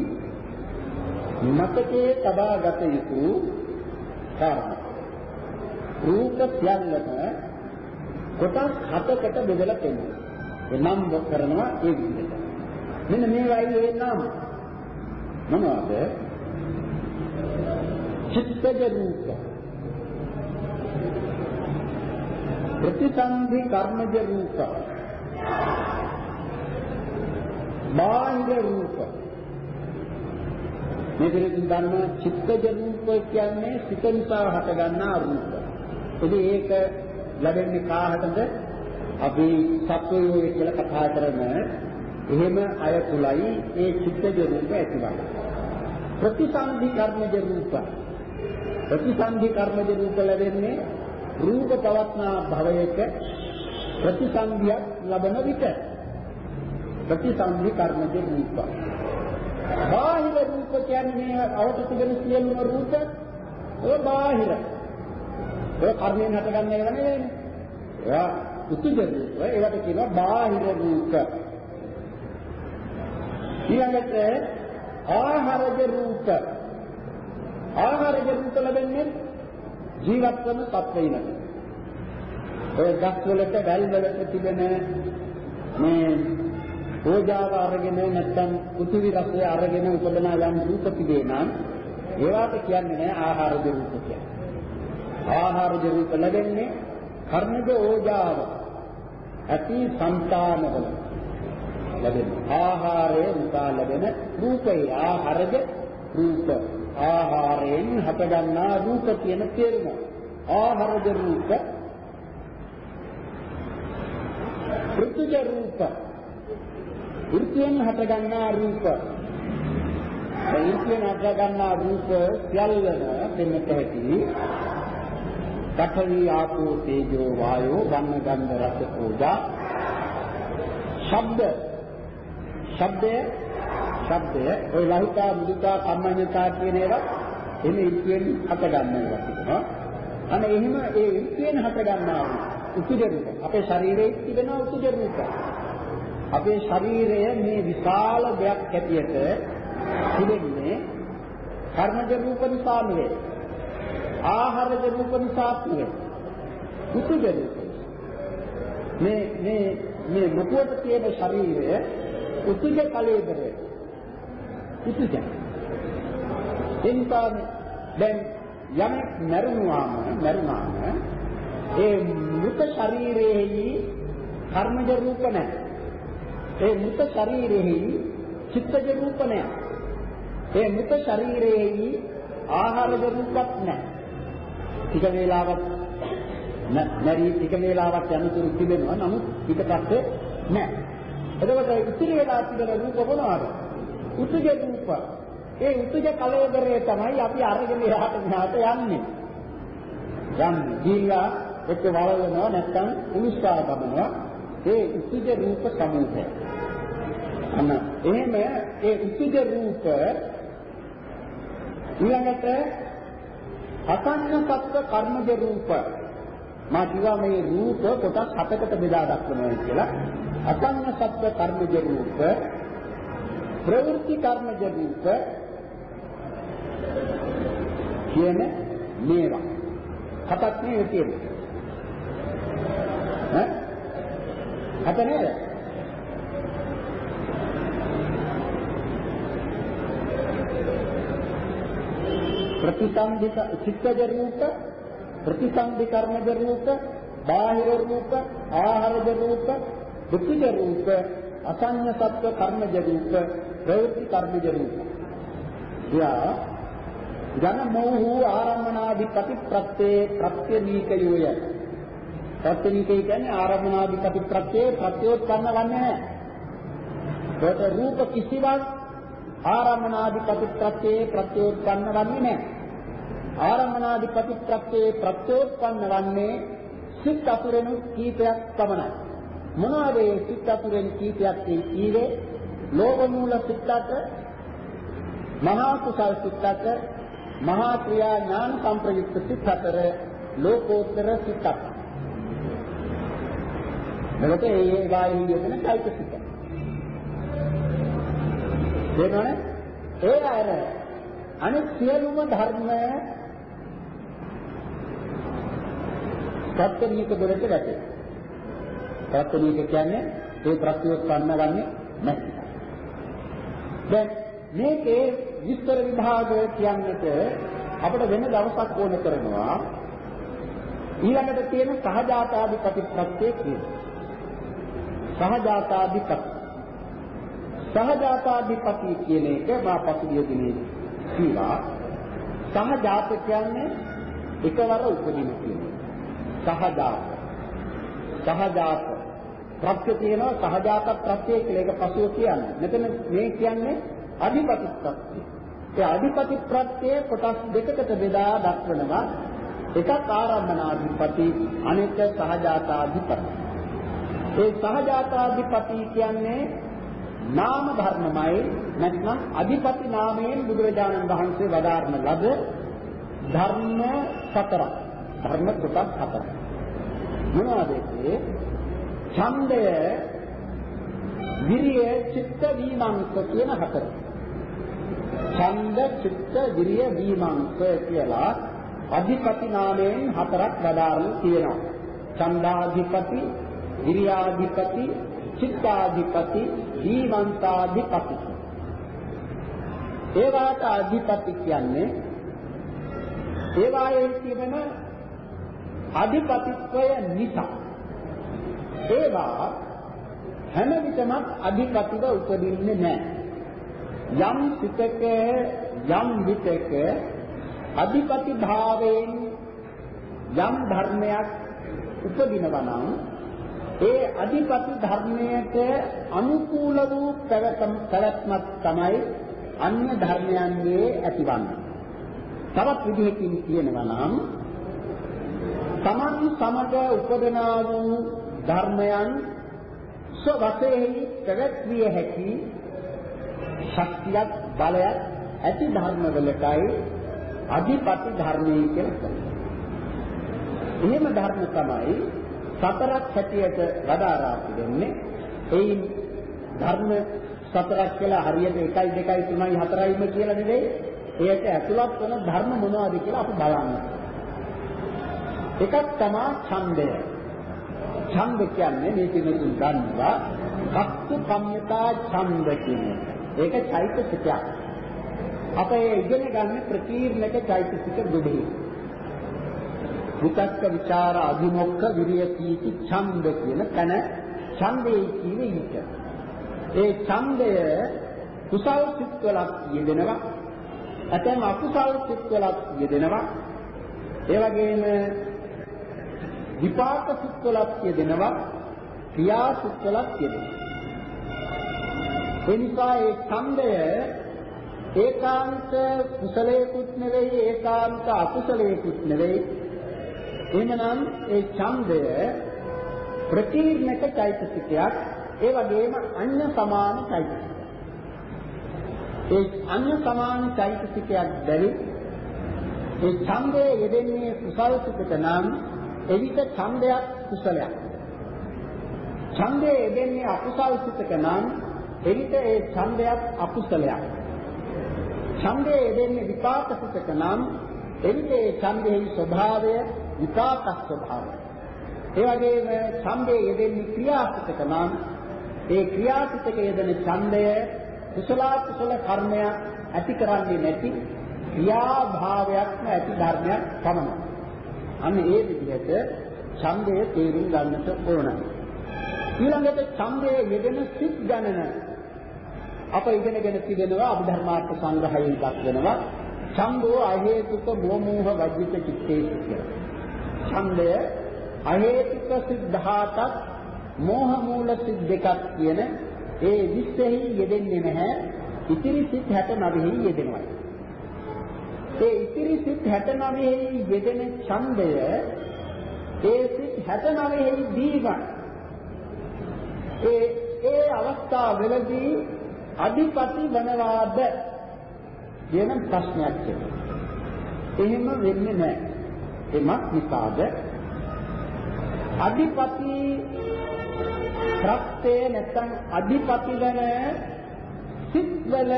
මතකයේ තබාගත යුතු කාරණා. රූප සියල්ලම කොටස් හතකට බෙදලා තියෙනවා ඒ නම් කරනවා ඒ විදිහට. මෙන්න මේවයි ඒ නම්. මොනවද? චිත්තජ රූප. ප්‍රතිසන්ධි කර්මජ රූප බාහිර රූප මේ දෙකෙන් ගන්න චිත්තජ රූප කියන්නේ සිත නිසා හටගන්නා රූප. ඉතින් ඒක ලැබෙන්නේ කාහටද? අපි සත්වයෝ කියලා කතා කරන එහෙම අය තුලයි ඒ චිත්තජ රූප ඇතිවන්නේ. ප්‍රතිසන්ධි කර්මජ රූප. ප්‍රතිසන්ධි කර්මජ රූප ලැබෙන්නේ රූප පවත්නා භවයක ප්‍රතිසන්ධියක් ලබන විට ප්‍රතිසන්ධි කර්මජ රූප. බාහිර රූප කියන්නේ අවට තිබෙන සියලුම රූප ඔය බාහිර. ඔය කර්මයෙන් හටගන්න ඒවා නෙවෙයිනේ. ඒවා උතුජ රූප. ඒවට කියනවා බාහිර රූප. ඊළඟට ආහාරජ රූප. ආහාරජ රූප ලැබෙන්නේ ජීවත් වන සත්වයිනට. ඔය ගස් වලට වැල් වලට තිබෙන මේ ඕජාව අරගෙන නැත්නම් පෘථිවි රසය අරගෙන උපදන යම් රූප තිබේ නම් ඒවට කියන්නේ නෑ ආහාරජ රූප කියන්නේ. ආහාරජ රූප ලැබෙන්නේ කර්ණජ ඕජාව ඇති సంతානවල ලැබෙන ආහාරය නිසා ලැබෙන රූපේ ආහාරජ රූප ආහාරයෙන් හටගන්නා රූප කියන තේරුම. ආහාරජ රූප. ඍතුජ රූප. ඍතුයෙන් හටගන්නා රූප. ඍතුයෙන් හටගන්නා රූප සියල්ලම දෙන්නට ඇති පඨවි ආපෝ තේජෝ වායෝ වන්න ගන්ධ රස පූජා ශබ්ද. ශබ්දය ශබ්දය ඔය ලහිතා මුදිතා කම්මඤ්ඤතා කියන ඒවා එන්නේ ඉර්තියෙන් හට ගන්නවා කියනවා. අනේ එහෙම ඒ ඉර්තියෙන් හට ගන්නා උතුජ රූප අපේ ශරීරයේ තිබෙන උතුජ රූප. අපේ ශරීරය මේ විශාල දෙයක් ඇටියට තිබෙන්නේ කර්මජ රූප නිසා නෙවෙයි. ආහාරජ රූප නිසා නෙවෙයි. උතුජ රූප. මේ මේ මේ මුකුවට තියෙන ශරීරය උතුජ ඉතිසෙන. ඒ නිසා දැන් යමෙක් මරුණාම මරුණාම ඒ මృత ශරීරයේහි කර්මජ රූප නැහැ. ඒ මృత ශරීරෙහි චිත්තජ රූප නැහැ. ඒ මృత ශරීරෙහි ආහාරජ රූපත් නැහැ. ටික වේලාවක් නැරි ටික වේලාවක් යනතුරු තිබෙනවා. නමුත් ටික පස්සේ නැහැ. එතකොට ඉතිරි වෙලා තිබෙන රූප මොනවාද? උතුජ රූප. ඒ උතුජ කලවරේ තමයි අපි අරගෙන එහාට මෙහාට යන්නේ. යන්නේ. ගිහිල්ලා එක්ක වලවනවා නැත්නම් උනිස්සා ගමනවා. ඒ උතුජ රූප සමූහය. අන්න එහෙම ඒ උතුජ රූප ඊළඟට අසන්න සත්ව කර්මජ රූප මා කිව්වා මේ රූප කොටස් හතකට බෙදා දක්වනවා කියලා අසන්න සත්ව කර්මජ රූප ප්‍රවෘත්ති කර්මජ රූප කියන මේවා. හතක් නේ තියෙන්නේ? ඈ? හත නේද? ප්‍රතිසන්දික චිත්තජ රූප ප්‍රතිසන්දි කර්මජ රූප බාහිර රූප ආහාරජ රූප දුක්ඛ රූප අසඤ්ඤ සත්ව කර්මජ රූප ප්‍රවෘත්ති කර්මජ රූප යා ජන මොහු ආරම්මනාදි ප්‍රතිප්‍රත්‍යේ ප්‍රත්‍යනීකයෝය. ප්‍රත්‍යනීකය කියන්නේ ආරම්මනාදි ප්‍රතිප්‍රත්‍යේ ප්‍රත්‍යෝත්පන්න වන්නේ නැහැ. ඒකට රූප කිසිවක් ආරම්මනාදි ප්‍රතිප්‍රත්‍යේ ප්‍රත්‍යෝත්පන්න වන්නේ නැහැ. ආරම්මනාදි ප්‍රතිප්‍රත්‍යේ ප්‍රත්‍යෝත්පන්න වන්නේ සිත් අතුරෙනු කීපයක් පමණයි. මොනවාද ඒ සිත් අතුරෙන් කීපයක් කීවේ ලෝභ මූල සිත්කට මහා කුසල් සිත්කට මහා ක්‍රියා ඥාන සංප්‍රයුක්ත සිත් අතර ලෝකෝත්තර සිත්ක් මෙලොවට ඒ වායු යෙදෙන চৈতසික තේරෙනවද ඒ අර අනිත් සියලුම ධර්ම සත්‍යනික දෙලට වැටේ ප්‍රත්‍යනීක කියන්නේ ඒ ප්‍රත්‍යෝත්පන්න වන්නේ නැති. දැන් මේකේ විස්තර විභාග කියන්නට අපිට වෙන දවසක් ඕන කරනවා ඊළඟට තියෙන සහජාතාදිපති ප්‍රත්‍යය කියන. සහජාතාදිපති. සහජාතාදිපති කියන එක මා පසුගිය දිනේ කීවා. සහජාත කියන්නේ එකවර උපදින කියන. සහජාත. සහජාත ප්‍රත්‍ය තියෙනවා සහජාත ප්‍රත්‍ය කියලා ඒක පසුව කියන්නේ. මෙතන මේ කියන්නේ අධිපති ප්‍රත්‍ය. ඒ අධිපති ප්‍රත්‍යය කොටස් දෙකකට බෙදා දක්වනවා. එකක් ආරම්භනාධිපති අනෙක සහජාතාධිපති. ඒ සහජාතාධිපති කියන්නේ නාම ධර්මමයි නැත්නම් අධිපති නාමයෙන් බුදුරජාණන් වහන්සේ වදාරන ලද ධර්ම සතරක්. ධර්ම කොටස් හතරක්. මොනවද ඒ? ඡන්දය, විරිය, චිත්ත, විමංශ කියන හතර. ඡන්ද, චිත්ත, විරිය, විමංශ කියලා අධිපති නාමයෙන් හතරක් වදාරන තියෙනවා. ඡන්දාධිපති, විරියාධිපති, චිත්තාධිපති, විමංශාධිපති. ඒවාට අධිපති කියන්නේ ඒවායේ තිබෙන අධිපතිත්වය නිසා ඒවා හැම විටම අධිපතිව උපදින්නේ නැහැ. යම් සිතක යම් විතක අධිපති භාවයෙන් යම් ධර්මයක් උපදිනවා නම් ඒ අධිපති ධර්මයට අනුකූල වූ පැවැත්ම පැවැත්මක් තමයි අන්‍ය ධර්මයන්ගේ ඇතිවන්නේ. තවත් විදිහකින් කියනවා නම් තමන් සමග උපදනා වූ ධර්මයන් ස්වවතෙහි පැවැත්විය හැකි ශක්තියක් බලයක් ඇති ධර්මවලටයි අධිපති ධර්මයේ කියලා කියනවා. එහෙම ධර්ම තමයි සතරක් හැටියට වදාරා තිබෙන්නේ. එයින් ධර්ම සතරක් කියලා හරියට 1 2 3 4යිම කියලා නෙවෙයි. ඒකට ඇතුළත් වන ධර්ම මොනවද කියලා අපි බලන්න. එකක් තමයි ඡන්දය. ඡන්ද කියන්නේ මේ පිළිතුරු ගන්නවා වස්තු කම්මතා ඡන්ද කියන්නේ. ඒක චෛතසිකයක්. අප ඒ ඉගෙන ගන්න ප්‍රකීර්ණක චෛතසික දෙකයි. විතක්ක ਵਿਚාර අධිමොක්ඛ විරිය සීති ඡන්ද කියන තැන ඡන්දේ කියන්නේ ඊට. ඒ ඡන්දය කුසල් සිත්වලක් යෙදෙනවා. ඇතැම් අකුසල් සිත්වලක් යෙදෙනවා. ඒ වගේම විපාක සිත්වලක් යෙදෙනවා. ක්‍රියා සිත්වලක් යෙදෙනවා. ඒ නිසා ඒ ඡන්දය ඒකාන්ත කුසලයකුත් නෙවෙයි ඒකාන්ත අකුසලයකුත් නෙවෙයි එහෙමනම් ඒ ඡන්දය ප්‍රකීර්ණක චෛතසිකයක් ඒ වගේම අන්‍ය සමාන චෛතසිකයක්. ඒ අන්‍ය සමාන චෛතසිකයක් බැරි ඒ ඡන්දය යෙදෙන්නේ කුසල සිතක නම් එවිට ඡන්දයක් කුසලයක්. ඡන්දය යෙදෙන්නේ අකුසල සිතක නම් එවිට ඒ ඡන්දයක් අකුසලයක්. ඡන්දය යෙදෙන්නේ විපාක සිතක නම් එවිට ඒ ඡන්දයේ ස්වභාවය විපාක ස්වභාවය. ඒ වගේම ඡන්දයේ යෙදෙන්නේ ක්‍රියාසිතක නම් ඒ ක්‍රියාසිතක යෙදෙන ඡන්දය කුසල කුසල කර්මයක් ඇති කරන්නේ නැති ක්‍රියා භාවයක්ම ඇති ධර්මයක් පමණයි. අන්න ඒ විදිහට ඡන්දය තේරුම් ගන්නට ඕන. ඊළඟට ඡන්දයේ යෙදෙන සිත් ගණන අප ඉගෙනගෙන තිබෙනවා අභිධර්මාර්ථ සංග්‍රහයෙන් දක්වනවා ඡන්දෝ අහේතුක මොමෝහ වජ්ජිත චිත්තේ කියලා. ඡන්දය අහේතුක සිද්ධාතක් මෝහ මූල සිත් දෙකක් කියන ඒ විස්සෙහි යෙදෙන්නේ නැහැ. ඉතිරි සිත් 69හි යෙදෙනවා. ඒ ඉතිරි සිත් 69හි යෙදෙන ඡන්දය ඒ සිත් 69හි දීගන් ඒ ඒ අවස්ථාවවලදී අධිපති වනවාද කියන ප්‍රශ්නයක් තියෙනවා. එහෙම වෙන්නේ නැහැ. එමත් නිසාද අධිපති ප්‍රත්‍යේ නැත්නම් අධිපති වන සිත්වල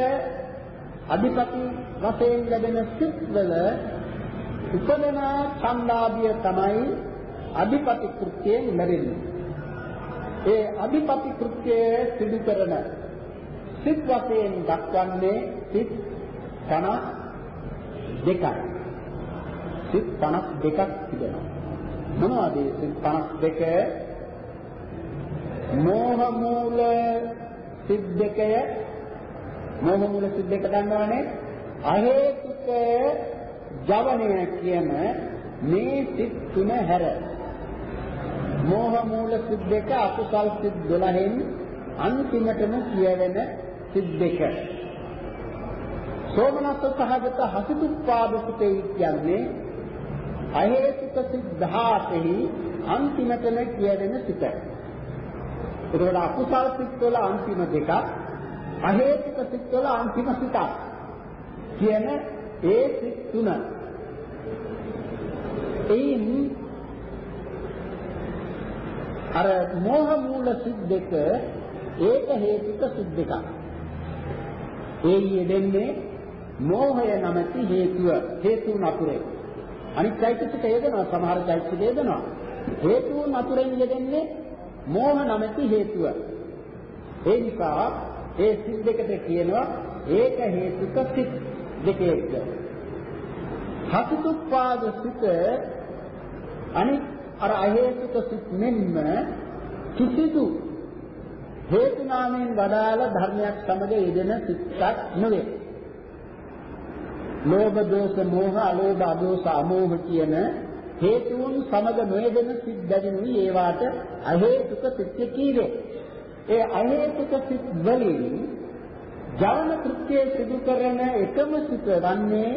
අධිපති වශයෙන් ලැබෙන සිත්වල උපදන ඡන්දාභිය තමයි අධිපති කෘත්‍යයෙන් ලැබෙන්නේ. ඒ අධිපති කෘත්‍යය සිදු කරන සිත් වශයෙන් දක්වන්නේ සිත් 52යි. සිත් 52ක් තිබෙනවා. මොනවද මේ සිත් 52? මෝහ මූල සිත් දෙකය මෝහ මූල සිත් දෙක දන්නවනේ? අහේතුක ජවනය කියන මේ සිත් තුන හැර. මෝහ මූල සිත් දෙක අකුසල් සිත් 12න් අන්තිමටම කියවෙන සිත් දෙක. සෝමනස්ස සහගත හසිතුප්පාද සිතේ කියන්නේ අහේතුක සිද්ධාතෙහි අන්තිමටම කියවෙන සිත. ඒකවල අකුසල් සිත්වල අන්තිම දෙකක් අහේතුක සිත්වල අන්තිම සිතක් කියන ඒ සිත් තුන. එයින් අර මෝහ මූල සිත් දෙක ඒක හේතුක සිත් දෙකක්. ඒ යෙදෙන්නේ මෝහය නැමැති හේතුව හේතුන් අතුරේ. අනිත් চৈতසික හේදනවා සමහර চৈতසික හේදනවා හේතුන් අතුරෙන් යෙදෙන්නේ මෝහ නැමැති හේතුව. ඒ නිසා ඒ සිත් දෙකට කියනවා ඒක හේතුක සිත් දෙකේද. හතුතුප්පාද සිත අනිත් අර අහේතුක සිත් මෙන්ම කිසිදු හේතු නාමයෙන් වඩාල ධර්මයක් සමග යෙදෙන සිත්ක් නෙවේ. ලෝභ දෝෂ මෝහ අලෝභ අදෝෂ අමෝහ කියන හේතුන් සමග නොයෙදෙන සිත් බැවිනුයි ඒවාට අහේතුක සිත් කීවේ. ඒ අහේතුක සිත් වලින් ජවන කෘත්‍ය සිදු කරන එකම සිත වන්නේ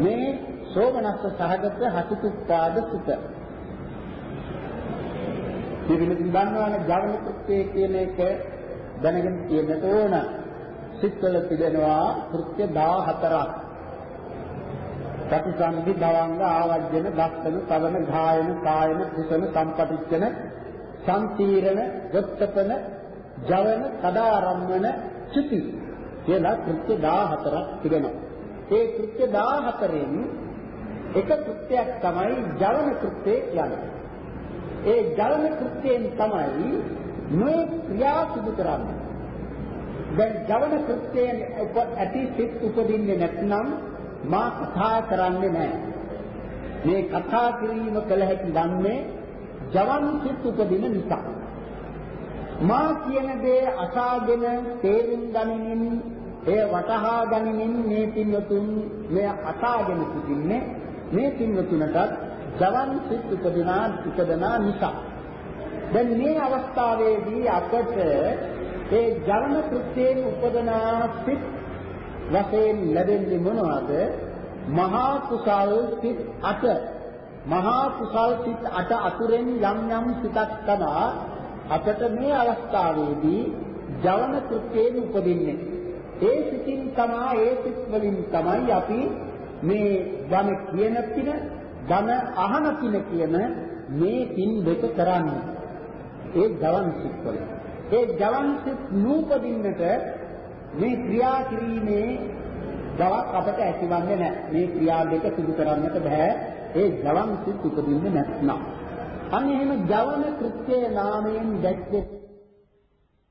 මේ සෝමනස්ස සහගත හතුතුප්පාද සිත. පිළිමිතින් දන්නවනේ ජවන කෘත්‍ය කියන එක දැනගෙන තියෙන්නට ඕන. සිත්වල තිබෙනවා කෘත්‍ය 14ක්. ප්‍රතිසන්දි භවංග ආවජ්ජන දස්සන තවන ධායන කායන කුසන සම්පටිච්ඡන සම්තීරණ ගොත්තපන ජවන කදාරම්මන චුති කියලා කෘත්‍ය 14ක් තිබෙනවා. ඒ කෘත්‍ය 14න් එක කෘත්‍යයක් තමයි ජවන කෘත්‍යය කියන්නේ. ඒ ජවන කෘත්‍යයෙන් තමයි මේ ක්‍රියා සිදු කරන්නේ. දැන් ජවන කෘත්‍යයෙන් ඇති සිත් උපදින්නේ නැත්නම් මා කතා කරන්නේ නැහැ. මේ කතා කිරීම කළ හැකි වන්නේ ජවන් සිත් උපදින නිසා. මා කියන දේ අසාගෙන තේරුම් ගනිමින් එය වටහා ගනිමින් මේ පින්වතුන් මේ අසාගෙන සිටින්නේ මේ පින්වතුන්ටත් ජවන් සිත් උපදිනා උපදනා නිසා. දැන් මේ අවස්ථාවේදී අපට ඒ ජවන කෘත්‍යයෙන් උපදනා සිත් වශයෙන් ලැබෙන්නේ මොනවද? මහා කුසල් සිත් 8. මහා කුසල් සිත් 8 අතුරෙන් යම් යම් සිතක් තමයි අපට මේ අවස්ථාවේදී ජවන කෘත්‍යයෙන් උපදින්නේ. ඒ සිතින් තමයි ඒ සිත් වලින් තමයි අපි මේ වම කියන පින, වම අහන පින කියන මේ පින් දෙක කරන්නේ. ඒ ජවන් සිත් වලින්. ඒ ජවන් සිත් නූපදින්නට මේ ක්‍රියා කිරීමේ බවක් අපට ඇතිවන්නේ නැහැ. මේ ක්‍රියා දෙක සිදු කරන්නට බෑ. ඒ ජවන් සිත් උපදින්නේ නැත්නම්. අන්න එහෙම ජවන කෘත්‍යයේ නාමයෙන් දැක්වෙච්ච